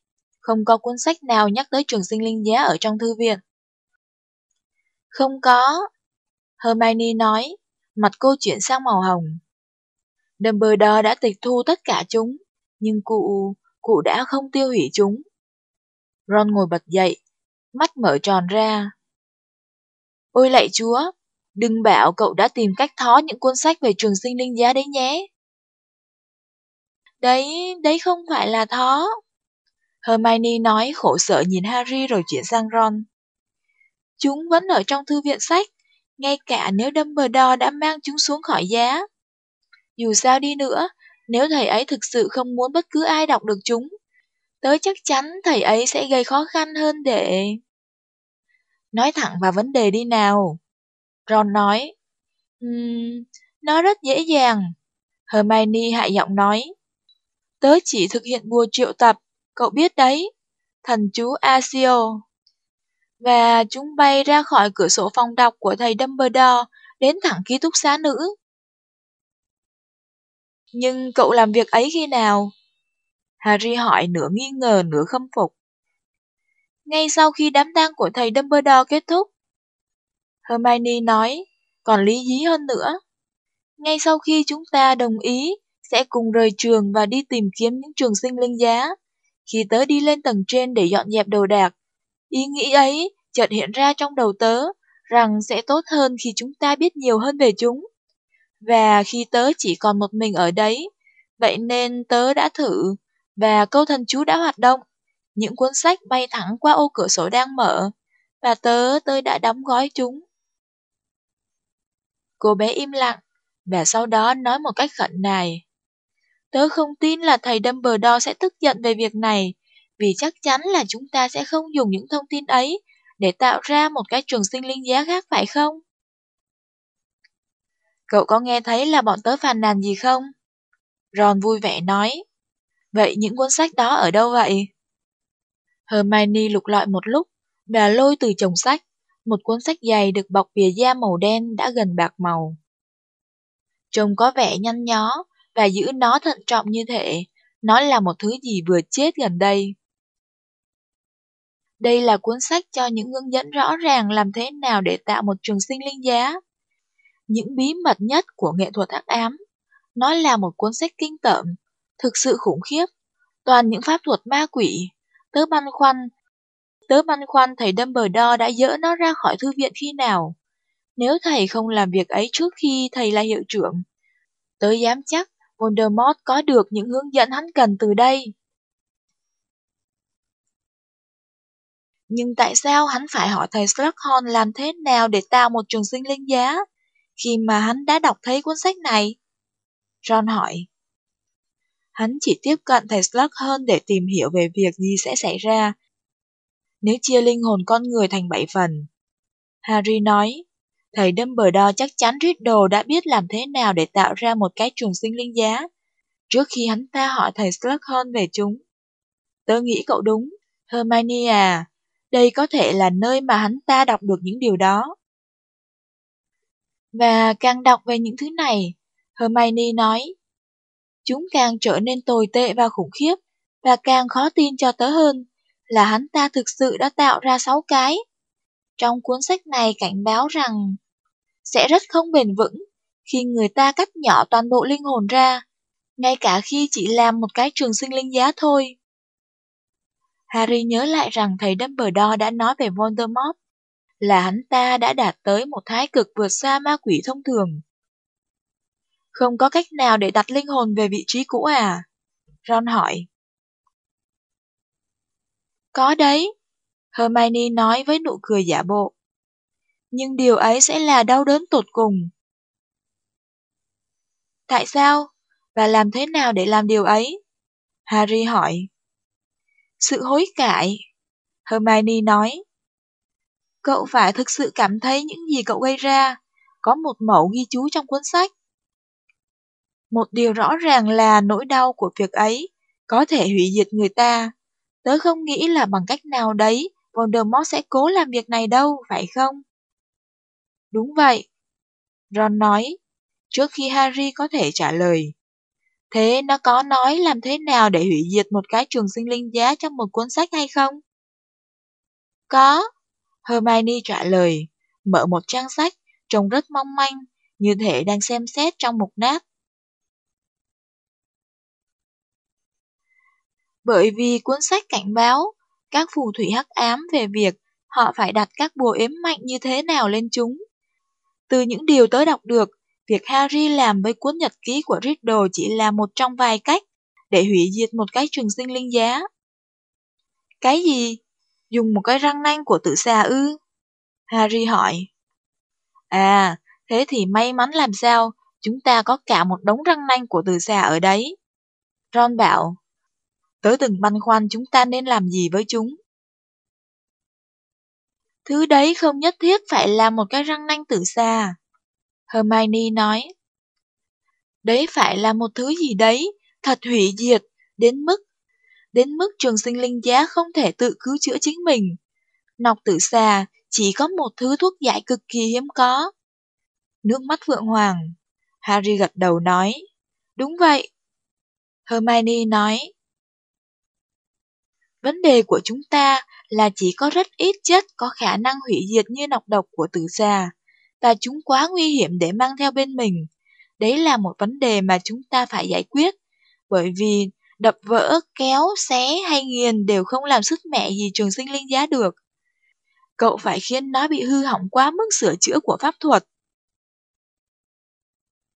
không có cuốn sách nào nhắc tới trường sinh linh giá ở trong thư viện. Không có. Hermione nói, mặt cô chuyển sang màu hồng. Dumbledore đã tịch thu tất cả chúng, nhưng cụ, cụ đã không tiêu hủy chúng. Ron ngồi bật dậy, mắt mở tròn ra. Ôi lạy chúa, đừng bảo cậu đã tìm cách thó những cuốn sách về trường sinh linh giá đấy nhé. Đấy, đấy không phải là thó. Hermione nói khổ sở nhìn Harry rồi chuyển sang Ron. Chúng vẫn ở trong thư viện sách, ngay cả nếu Dumbledore đã mang chúng xuống khỏi giá. Dù sao đi nữa, nếu thầy ấy thực sự không muốn bất cứ ai đọc được chúng, tớ chắc chắn thầy ấy sẽ gây khó khăn hơn để... Nói thẳng vào vấn đề đi nào. Ron nói. Um, nó rất dễ dàng. Hermione hạ giọng nói. Tớ chỉ thực hiện bùa triệu tập, cậu biết đấy. Thần chú Asio. Và chúng bay ra khỏi cửa sổ phòng đọc của thầy Dumbledore đến thẳng ký túc xá nữ. Nhưng cậu làm việc ấy khi nào? Harry hỏi nửa nghi ngờ nửa khâm phục. Ngay sau khi đám tang của thầy Dumbledore kết thúc. Hermione nói, còn lý dí hơn nữa. Ngay sau khi chúng ta đồng ý sẽ cùng rời trường và đi tìm kiếm những trường sinh linh giá, khi tớ đi lên tầng trên để dọn dẹp đồ đạc, ý nghĩ ấy chợt hiện ra trong đầu tớ rằng sẽ tốt hơn khi chúng ta biết nhiều hơn về chúng. Và khi tớ chỉ còn một mình ở đấy, vậy nên tớ đã thử, và câu thần chú đã hoạt động. Những cuốn sách bay thẳng qua ô cửa sổ đang mở, và tớ, tôi đã đóng gói chúng. Cô bé im lặng, và sau đó nói một cách khẩn nài. Tớ không tin là thầy Dumbledore sẽ tức giận về việc này, vì chắc chắn là chúng ta sẽ không dùng những thông tin ấy để tạo ra một cái trường sinh linh giá khác phải không? Cậu có nghe thấy là bọn tớ phàn nàn gì không? Ron vui vẻ nói. Vậy những cuốn sách đó ở đâu vậy? Hermione lục lọi một lúc, và lôi từ chồng sách, một cuốn sách dày được bọc bìa da màu đen đã gần bạc màu. Trông có vẻ nhăn nhó, và giữ nó thận trọng như thế, nó là một thứ gì vừa chết gần đây. Đây là cuốn sách cho những hướng dẫn rõ ràng làm thế nào để tạo một trường sinh linh giá. Những bí mật nhất của nghệ thuật hắc ám. Nó là một cuốn sách kinh tởm, thực sự khủng khiếp, toàn những pháp thuật ma quỷ. Tớ băn khoăn, tớ băn khoăn thầy Dumbledore đã dỡ nó ra khỏi thư viện khi nào. Nếu thầy không làm việc ấy trước khi thầy là hiệu trưởng, tớ dám chắc Voldemort có được những hướng dẫn hắn cần từ đây. Nhưng tại sao hắn phải hỏi thầy Slughorn làm thế nào để tạo một trường sinh linh giá, khi mà hắn đã đọc thấy cuốn sách này? Ron hỏi. Hắn chỉ tiếp cận thầy Slughorn để tìm hiểu về việc gì sẽ xảy ra nếu chia linh hồn con người thành bảy phần. Harry nói, thầy Dumbledore chắc chắn Riddle đã biết làm thế nào để tạo ra một cái trùng sinh linh giá, trước khi hắn ta hỏi thầy Slughorn về chúng. Tớ nghĩ cậu đúng, Hermione à, đây có thể là nơi mà hắn ta đọc được những điều đó. Và càng đọc về những thứ này, Hermione nói, chúng càng trở nên tồi tệ và khủng khiếp, và càng khó tin cho tớ hơn là hắn ta thực sự đã tạo ra sáu cái. Trong cuốn sách này cảnh báo rằng sẽ rất không bền vững khi người ta cắt nhỏ toàn bộ linh hồn ra, ngay cả khi chỉ làm một cái trường sinh linh giá thôi. Harry nhớ lại rằng thầy Dumbledore đã nói về Voldemort, là hắn ta đã đạt tới một thái cực vượt xa ma quỷ thông thường. Không có cách nào để đặt linh hồn về vị trí cũ à? Ron hỏi. Có đấy, Hermione nói với nụ cười giả bộ. Nhưng điều ấy sẽ là đau đớn tột cùng. Tại sao? Và làm thế nào để làm điều ấy? Harry hỏi. Sự hối cải. Hermione nói. Cậu phải thực sự cảm thấy những gì cậu gây ra, có một mẫu ghi chú trong cuốn sách. Một điều rõ ràng là nỗi đau của việc ấy có thể hủy diệt người ta. Tớ không nghĩ là bằng cách nào đấy Voldemort sẽ cố làm việc này đâu, phải không? Đúng vậy. Ron nói, trước khi Harry có thể trả lời. Thế nó có nói làm thế nào để hủy diệt một cái trường sinh linh giá trong một cuốn sách hay không? Có. Hermione trả lời, mở một trang sách, trông rất mong manh, như thể đang xem xét trong mục nát. Bởi vì cuốn sách cảnh báo các phù thủy hắc ám về việc họ phải đặt các bùa ếm mạnh như thế nào lên chúng. Từ những điều tớ đọc được, Việc Harry làm với cuốn nhật ký của Riddle chỉ là một trong vài cách để hủy diệt một cái trường sinh linh giá. Cái gì? Dùng một cái răng nanh của tự xà ư? Harry hỏi. À, thế thì may mắn làm sao, chúng ta có cả một đống răng nanh của từ xà ở đấy. Ron bảo, tớ từng băn khoăn chúng ta nên làm gì với chúng. Thứ đấy không nhất thiết phải là một cái răng nanh tử xa Hermione nói. Đấy phải là một thứ gì đấy, thật hủy diệt, đến mức, đến mức trường sinh linh giá không thể tự cứu chữa chính mình. Nọc tử xà chỉ có một thứ thuốc giải cực kỳ hiếm có. Nước mắt vượng hoàng, Harry gật đầu nói. Đúng vậy. Hermione nói. Vấn đề của chúng ta là chỉ có rất ít chất có khả năng hủy diệt như nọc độc của tử già, và chúng quá nguy hiểm để mang theo bên mình. Đấy là một vấn đề mà chúng ta phải giải quyết, bởi vì đập vỡ, kéo, xé hay nghiền đều không làm sức mẹ gì trường sinh linh giá được. Cậu phải khiến nó bị hư hỏng quá mức sửa chữa của pháp thuật.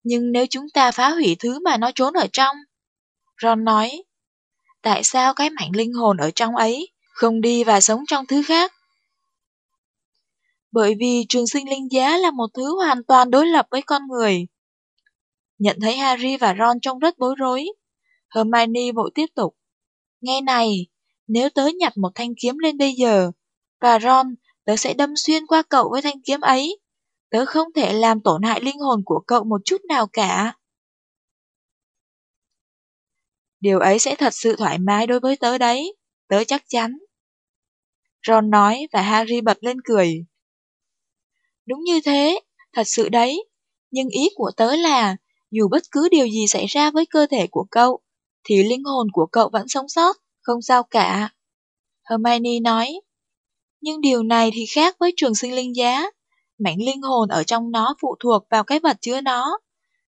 Nhưng nếu chúng ta phá hủy thứ mà nó trốn ở trong, Ron nói, tại sao cái mạng linh hồn ở trong ấy không đi và sống trong thứ khác? Bởi vì trường sinh linh giá là một thứ hoàn toàn đối lập với con người. Nhận thấy Harry và Ron trông rất bối rối, Hermione vội tiếp tục. Nghe này, nếu tớ nhặt một thanh kiếm lên bây giờ, và Ron, tớ sẽ đâm xuyên qua cậu với thanh kiếm ấy. Tớ không thể làm tổn hại linh hồn của cậu một chút nào cả. Điều ấy sẽ thật sự thoải mái đối với tớ đấy, tớ chắc chắn. Ron nói và Harry bật lên cười. Đúng như thế, thật sự đấy. Nhưng ý của tớ là, dù bất cứ điều gì xảy ra với cơ thể của cậu, thì linh hồn của cậu vẫn sống sót, không sao cả. Hermione nói. Nhưng điều này thì khác với trường sinh linh giá. Mảnh linh hồn ở trong nó phụ thuộc vào cái vật chứa nó.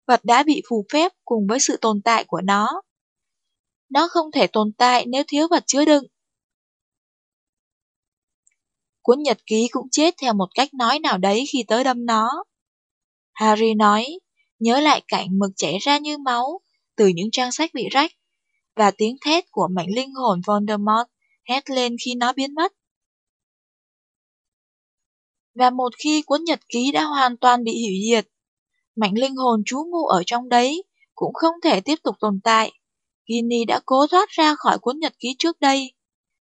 Vật đã bị phù phép cùng với sự tồn tại của nó. Nó không thể tồn tại nếu thiếu vật chứa đựng. Cuốn nhật ký cũng chết theo một cách nói nào đấy khi tới đâm nó. Harry nói, nhớ lại cảnh mực chảy ra như máu từ những trang sách bị rách, và tiếng thét của mảnh linh hồn Voldemort hét lên khi nó biến mất. Và một khi cuốn nhật ký đã hoàn toàn bị hủy diệt, mảnh linh hồn trú ngụ ở trong đấy cũng không thể tiếp tục tồn tại. Ginny đã cố thoát ra khỏi cuốn nhật ký trước đây,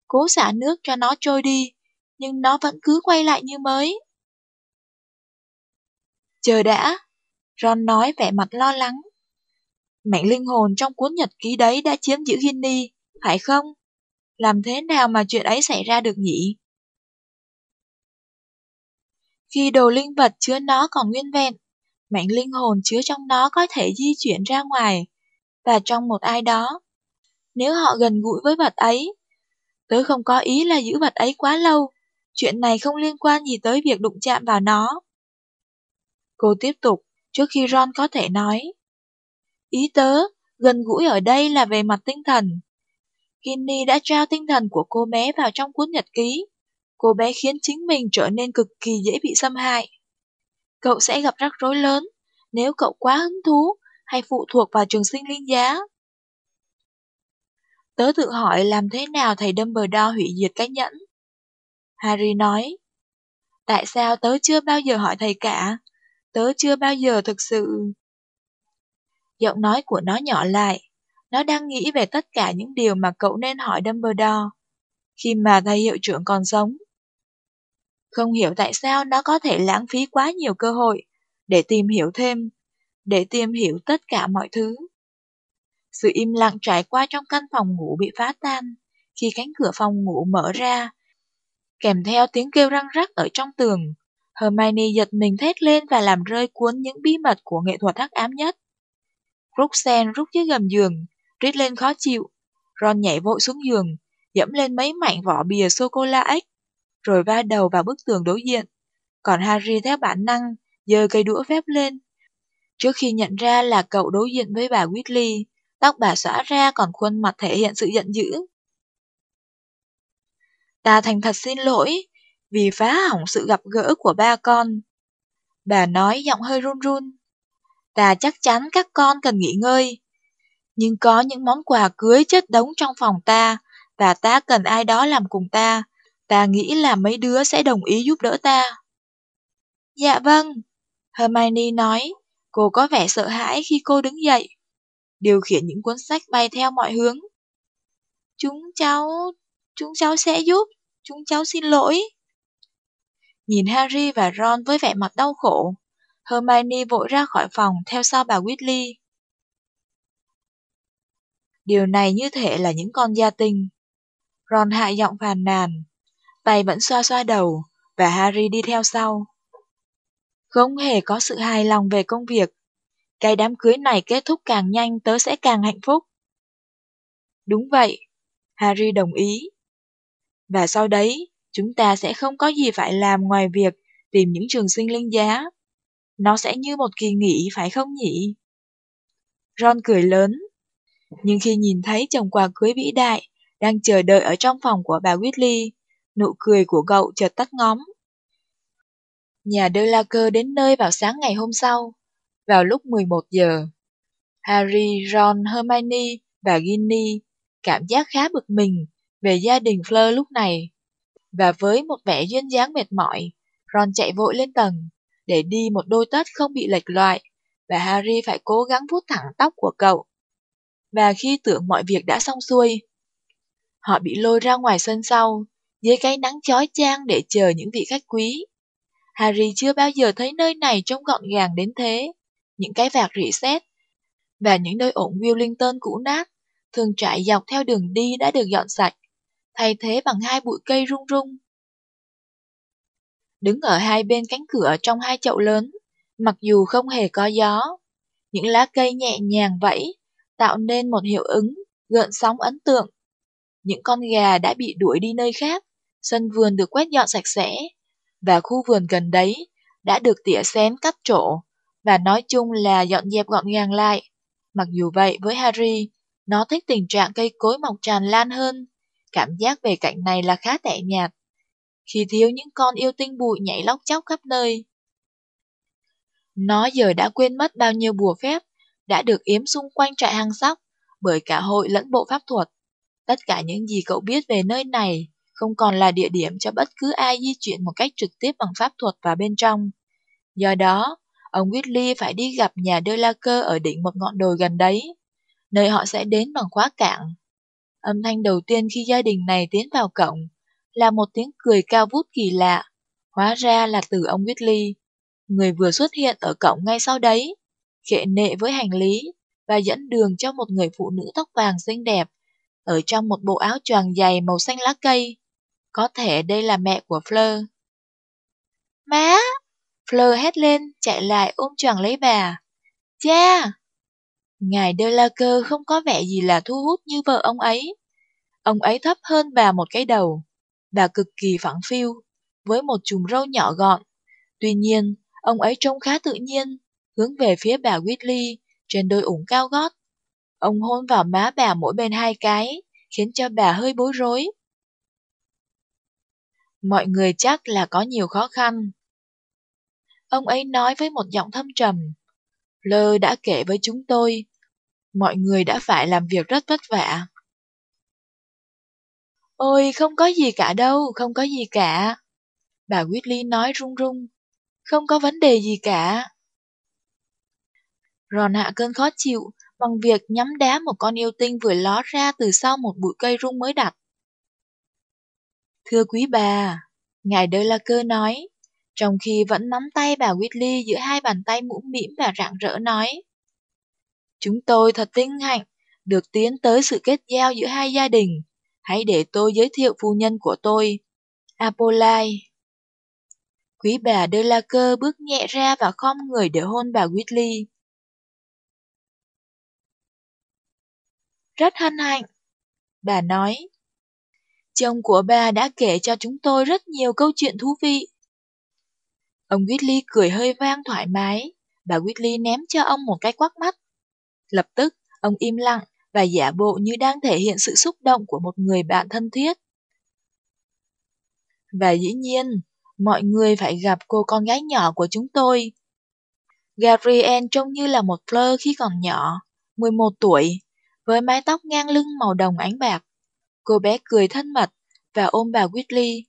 cố xả nước cho nó trôi đi, nhưng nó vẫn cứ quay lại như mới. Chờ đã, Ron nói vẻ mặt lo lắng. Mảnh linh hồn trong cuốn nhật ký đấy đã chiếm giữ Ginny, phải không? Làm thế nào mà chuyện ấy xảy ra được nhỉ? Khi đồ linh vật chứa nó còn nguyên vẹn, mảnh linh hồn chứa trong nó có thể di chuyển ra ngoài, và trong một ai đó. Nếu họ gần gũi với vật ấy, tớ không có ý là giữ vật ấy quá lâu, chuyện này không liên quan gì tới việc đụng chạm vào nó. Cô tiếp tục, trước khi Ron có thể nói. Ý tớ, gần gũi ở đây là về mặt tinh thần. Ginny đã trao tinh thần của cô bé vào trong cuốn nhật ký. Cô bé khiến chính mình trở nên cực kỳ dễ bị xâm hại. Cậu sẽ gặp rắc rối lớn nếu cậu quá hứng thú hay phụ thuộc vào trường sinh linh giá. Tớ tự hỏi làm thế nào thầy Dumbledore hủy diệt cái nhẫn. Harry nói, tại sao tớ chưa bao giờ hỏi thầy cả? Tớ chưa bao giờ thực sự... Giọng nói của nó nhỏ lại, nó đang nghĩ về tất cả những điều mà cậu nên hỏi Dumbledore khi mà thầy hiệu trưởng còn sống. Không hiểu tại sao nó có thể lãng phí quá nhiều cơ hội để tìm hiểu thêm, để tìm hiểu tất cả mọi thứ. Sự im lặng trải qua trong căn phòng ngủ bị phá tan khi cánh cửa phòng ngủ mở ra, kèm theo tiếng kêu răng rắc ở trong tường. Hermione giật mình thét lên và làm rơi cuốn những bí mật của nghệ thuật hắc ám nhất. Roxanne rút dưới gầm giường, rít lên khó chịu. Ron nhảy vội xuống giường, dẫm lên mấy mảnh vỏ bìa sô-cô-la ếch, rồi va đầu vào bức tường đối diện. Còn Harry theo bản năng, giơ cây đũa phép lên. Trước khi nhận ra là cậu đối diện với bà Whitley. tóc bà xõa ra còn khuôn mặt thể hiện sự giận dữ. Ta thành thật xin lỗi, vì phá hỏng sự gặp gỡ của ba con. Bà nói giọng hơi run run. Ta chắc chắn các con cần nghỉ ngơi. Nhưng có những món quà cưới chất đống trong phòng ta, và ta cần ai đó làm cùng ta. Ta nghĩ là mấy đứa sẽ đồng ý giúp đỡ ta. Dạ vâng, Hermione nói, cô có vẻ sợ hãi khi cô đứng dậy, điều khiển những cuốn sách bay theo mọi hướng. Chúng cháu, chúng cháu sẽ giúp, chúng cháu xin lỗi. Nhìn Harry và Ron với vẻ mặt đau khổ, Hermione vội ra khỏi phòng theo sau bà Weasley. Điều này như thể là những con gia tinh. Ron hạ giọng phàn nàn, tay vẫn xoa xoa đầu, và Harry đi theo sau. Không hề có sự hài lòng về công việc. cái đám cưới này kết thúc càng nhanh tớ sẽ càng hạnh phúc. Đúng vậy, Harry đồng ý. Và sau đấy, chúng ta sẽ không có gì phải làm ngoài việc tìm những trường sinh linh giá. Nó sẽ như một kỳ nghỉ phải không nhỉ? Ron cười lớn. Nhưng khi nhìn thấy chồng quà cưới vĩ đại đang chờ đợi ở trong phòng của bà Whitley, nụ cười của cậu chợt tắt ngóm. Nhà Delacour đến nơi vào sáng ngày hôm sau, vào lúc 11 giờ. Harry, Ron, Hermione và Ginny cảm giác khá bực mình về gia đình Fleur lúc này. Và với một vẻ duyên dáng mệt mỏi, Ron chạy vội lên tầng để đi một đôi tất không bị lệch loại và Harry phải cố gắng vuốt thẳng tóc của cậu. Và khi tưởng mọi việc đã xong xuôi, họ bị lôi ra ngoài sân sau, dưới cái nắng chói chang để chờ những vị khách quý. Harry chưa bao giờ thấy nơi này trông gọn gàng đến thế. Những cái vạt rỉ sét và những nơi ổn Willington cũ nát thường trải dọc theo đường đi đã được dọn sạch, thay thế bằng hai bụi cây rung rung. Đứng ở hai bên cánh cửa trong hai chậu lớn, mặc dù không hề có gió, những lá cây nhẹ nhàng vẫy, tạo nên một hiệu ứng, gợn sóng ấn tượng. Những con gà đã bị đuổi đi nơi khác, sân vườn được quét dọn sạch sẽ, và khu vườn gần đấy đã được tỉa xén cắt trổ, và nói chung là dọn dẹp gọn gàng lại. Mặc dù vậy với Harry, nó thích tình trạng cây cối mọc tràn lan hơn. Cảm giác về cảnh này là khá tẻ nhạt. Khi thiếu những con yêu tinh bụi nhảy lóc chóc khắp nơi. Nó giờ đã quên mất bao nhiêu bùa phép đã được yếm xung quanh trại hang sóc bởi cả hội lẫn bộ pháp thuật. Tất cả những gì cậu biết về nơi này không còn là địa điểm cho bất cứ ai di chuyển một cách trực tiếp bằng pháp thuật vào bên trong. Do đó, ông Whitley phải đi gặp nhà Delacour ở đỉnh một ngọn đồi gần đấy, nơi họ sẽ đến bằng khóa cảng. Âm thanh đầu tiên khi gia đình này tiến vào cổng là một tiếng cười cao vút kỳ lạ, hóa ra là từ ông Whitley, người vừa xuất hiện ở cổng ngay sau đấy, khệ nệ với hành lý và dẫn đường cho một người phụ nữ tóc vàng xinh đẹp ở trong một bộ áo choàng dày màu xanh lá cây. Có thể đây là mẹ của Fleur. Má! Fleur hét lên, chạy lại ôm choàng lấy bà. Cha! Ngài Delacour không có vẻ gì là thu hút như vợ ông ấy. Ông ấy thấp hơn bà một cái đầu. Bà cực kỳ phẳng phiu, với một chùm râu nhỏ gọn. Tuy nhiên, ông ấy trông khá tự nhiên, hướng về phía bà Whitley, trên đôi ủng cao gót. Ông hôn vào má bà mỗi bên hai cái, khiến cho bà hơi bối rối. Mọi người chắc là có nhiều khó khăn. Ông ấy nói với một giọng thâm trầm. Lơ đã kể với chúng tôi, mọi người đã phải làm việc rất vất vả. Ôi, không có gì cả đâu, không có gì cả. Bà Whitley nói run run. Không có vấn đề gì cả. Ron hạ cơn khó chịu bằng việc nhắm đá một con yêu tinh vừa ló ra từ sau một bụi cây rung mới đặt. Thưa quý bà, Ngài Đơ La Cơ nói, trong khi vẫn nắm tay bà Whitley giữa hai bàn tay mũm mĩm và rạng rỡ nói. Chúng tôi thật vinh hạnh được tiến tới sự kết giao giữa hai gia đình. Hãy để tôi giới thiệu phu nhân của tôi, Apolai. Quý bà Đơ La Cơ bước nhẹ ra và khom người để hôn bà Whitley. Rất hân hạnh, bà nói. Chồng của bà đã kể cho chúng tôi rất nhiều câu chuyện thú vị. Ông Whitley cười hơi vang thoải mái, bà Whitley ném cho ông một cái quắc mắt. Lập tức, ông im lặng và giả bộ như đang thể hiện sự xúc động của một người bạn thân thiết. Và dĩ nhiên, mọi người phải gặp cô con gái nhỏ của chúng tôi. Gabrielle trông như là một Fleur khi còn nhỏ, 11 tuổi, với mái tóc ngang lưng màu đồng ánh bạc. Cô bé cười thân mật và ôm bà Whitley,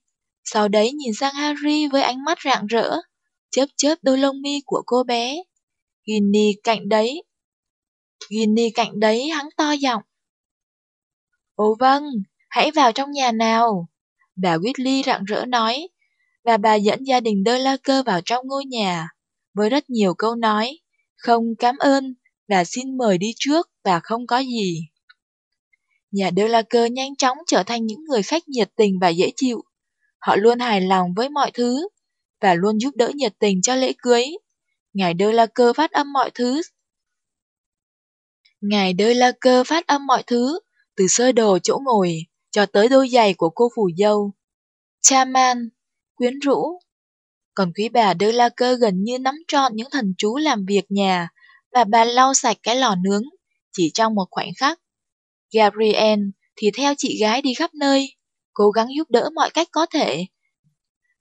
sau đấy nhìn sang Harry với ánh mắt rạng rỡ, chớp chớp đôi lông mi của cô bé. Ginny cạnh đấy. Ginny cạnh đấy hắn to giọng. Ồ vâng, hãy vào trong nhà nào. Bà Whitley rạng rỡ nói, và bà dẫn gia đình Đơ La Cơ vào trong ngôi nhà, với rất nhiều câu nói, không cảm ơn, và xin mời đi trước, và không có gì. Nhà De La Cơ nhanh chóng trở thành những người khách nhiệt tình và dễ chịu. Họ luôn hài lòng với mọi thứ, và luôn giúp đỡ nhiệt tình cho lễ cưới. Ngài De La Cơ phát âm mọi thứ, Ngài De La Cơ phát âm mọi thứ, từ sơ đồ chỗ ngồi, cho tới đôi giày của cô phù dâu. Cha man, quyến rũ. Còn quý bà De La Cơ gần như nắm trọn những thần chú làm việc nhà, và bà lau sạch cái lò nướng, chỉ trong một khoảnh khắc. Gabriel thì theo chị gái đi khắp nơi, cố gắng giúp đỡ mọi cách có thể,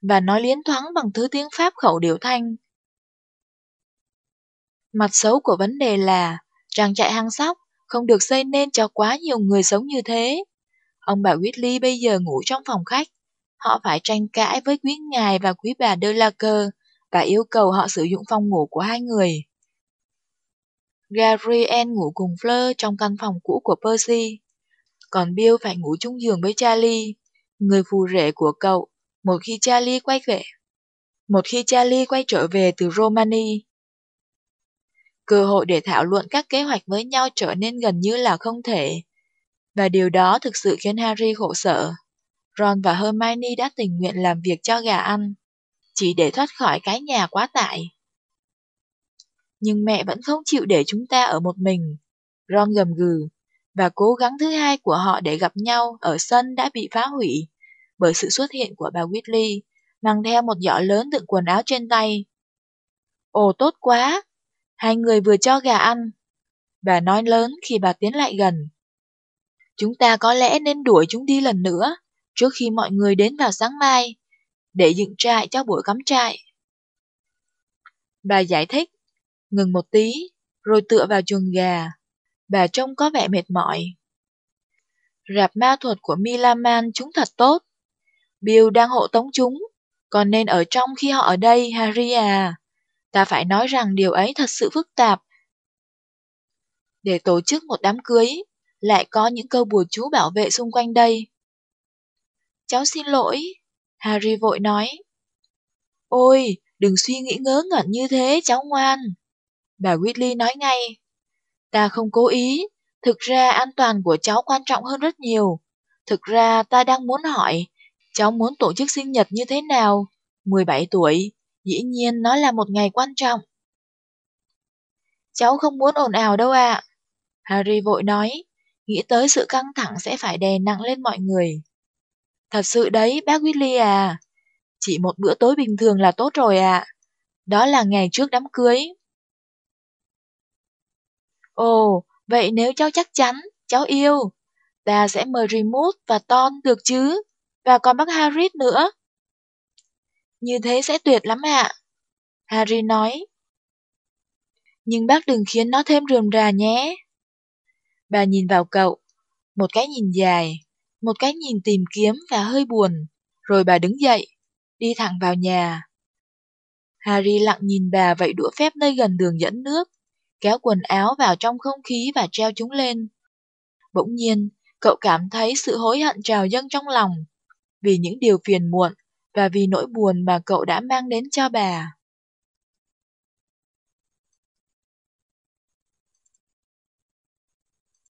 và nói liến thoáng bằng thứ tiếng Pháp khẩu điều thanh. Mặt xấu của vấn đề là, trang trại hang sóc không được xây nên cho quá nhiều người sống như thế. Ông bà Whitley bây giờ ngủ trong phòng khách. Họ phải tranh cãi với quý ngài và quý bà De La Cơ và yêu cầu họ sử dụng phòng ngủ của hai người. Gabriel ngủ cùng Fleur trong căn phòng cũ của Percy. Còn Bill phải ngủ chung giường với Charlie, người phù rể của cậu, một khi Charlie quay về. Một khi Charlie quay trở về từ Romani. Cơ hội để thảo luận các kế hoạch với nhau trở nên gần như là không thể. Và điều đó thực sự khiến Harry khổ sở. Ron và Hermione đã tình nguyện làm việc cho gà ăn, chỉ để thoát khỏi cái nhà quá tải. Nhưng mẹ vẫn không chịu để chúng ta ở một mình. Ron gầm gừ, và cố gắng thứ hai của họ để gặp nhau ở sân đã bị phá hủy bởi sự xuất hiện của bà Whitley, mang theo một giỏ lớn đựng quần áo trên tay. Ồ tốt quá, hai người vừa cho gà ăn. Bà nói lớn khi bà tiến lại gần. Chúng ta có lẽ nên đuổi chúng đi lần nữa, trước khi mọi người đến vào sáng mai, để dựng trại cho buổi cắm trại. Bà giải thích, ngừng một tí, rồi tựa vào chuồng gà. Bà trông có vẻ mệt mỏi. Rạp ma thuật của Milaman chúng thật tốt. Bill đang hộ tống chúng, còn nên ở trong khi họ ở đây, Harry à. Ta phải nói rằng điều ấy thật sự phức tạp. Để tổ chức một đám cưới, lại có những câu bùa chú bảo vệ xung quanh đây. Cháu xin lỗi, Harry vội nói. Ôi, đừng suy nghĩ ngớ ngẩn như thế, cháu ngoan. Bà Whitley nói ngay. Ta không cố ý, thực ra an toàn của cháu quan trọng hơn rất nhiều. Thực ra ta đang muốn hỏi, cháu muốn tổ chức sinh nhật như thế nào? 17 tuổi, dĩ nhiên nó là một ngày quan trọng. Cháu không muốn ồn ào đâu ạ. À. Harry vội nói, nghĩ tới sự căng thẳng sẽ phải đè nặng lên mọi người. Thật sự đấy, bác Willy à. Chỉ một bữa tối bình thường là tốt rồi ạ. À. Đó là ngày trước đám cưới. Ồ, vậy nếu cháu chắc chắn, cháu yêu, ta sẽ mời Remus và Ton được chứ, và còn bác Harry nữa. Như thế sẽ tuyệt lắm ạ. Harry nói. Nhưng bác đừng khiến nó thêm rườm rà nhé. Bà nhìn vào cậu, một cái nhìn dài, một cái nhìn tìm kiếm và hơi buồn, rồi bà đứng dậy, đi thẳng vào nhà. Harry lặng nhìn bà vậy đũa phép nơi gần đường dẫn nước, kéo quần áo vào trong không khí và treo chúng lên. Bỗng nhiên, cậu cảm thấy sự hối hận trào dâng trong lòng, vì những điều phiền muộn và vì nỗi buồn mà cậu đã mang đến cho bà.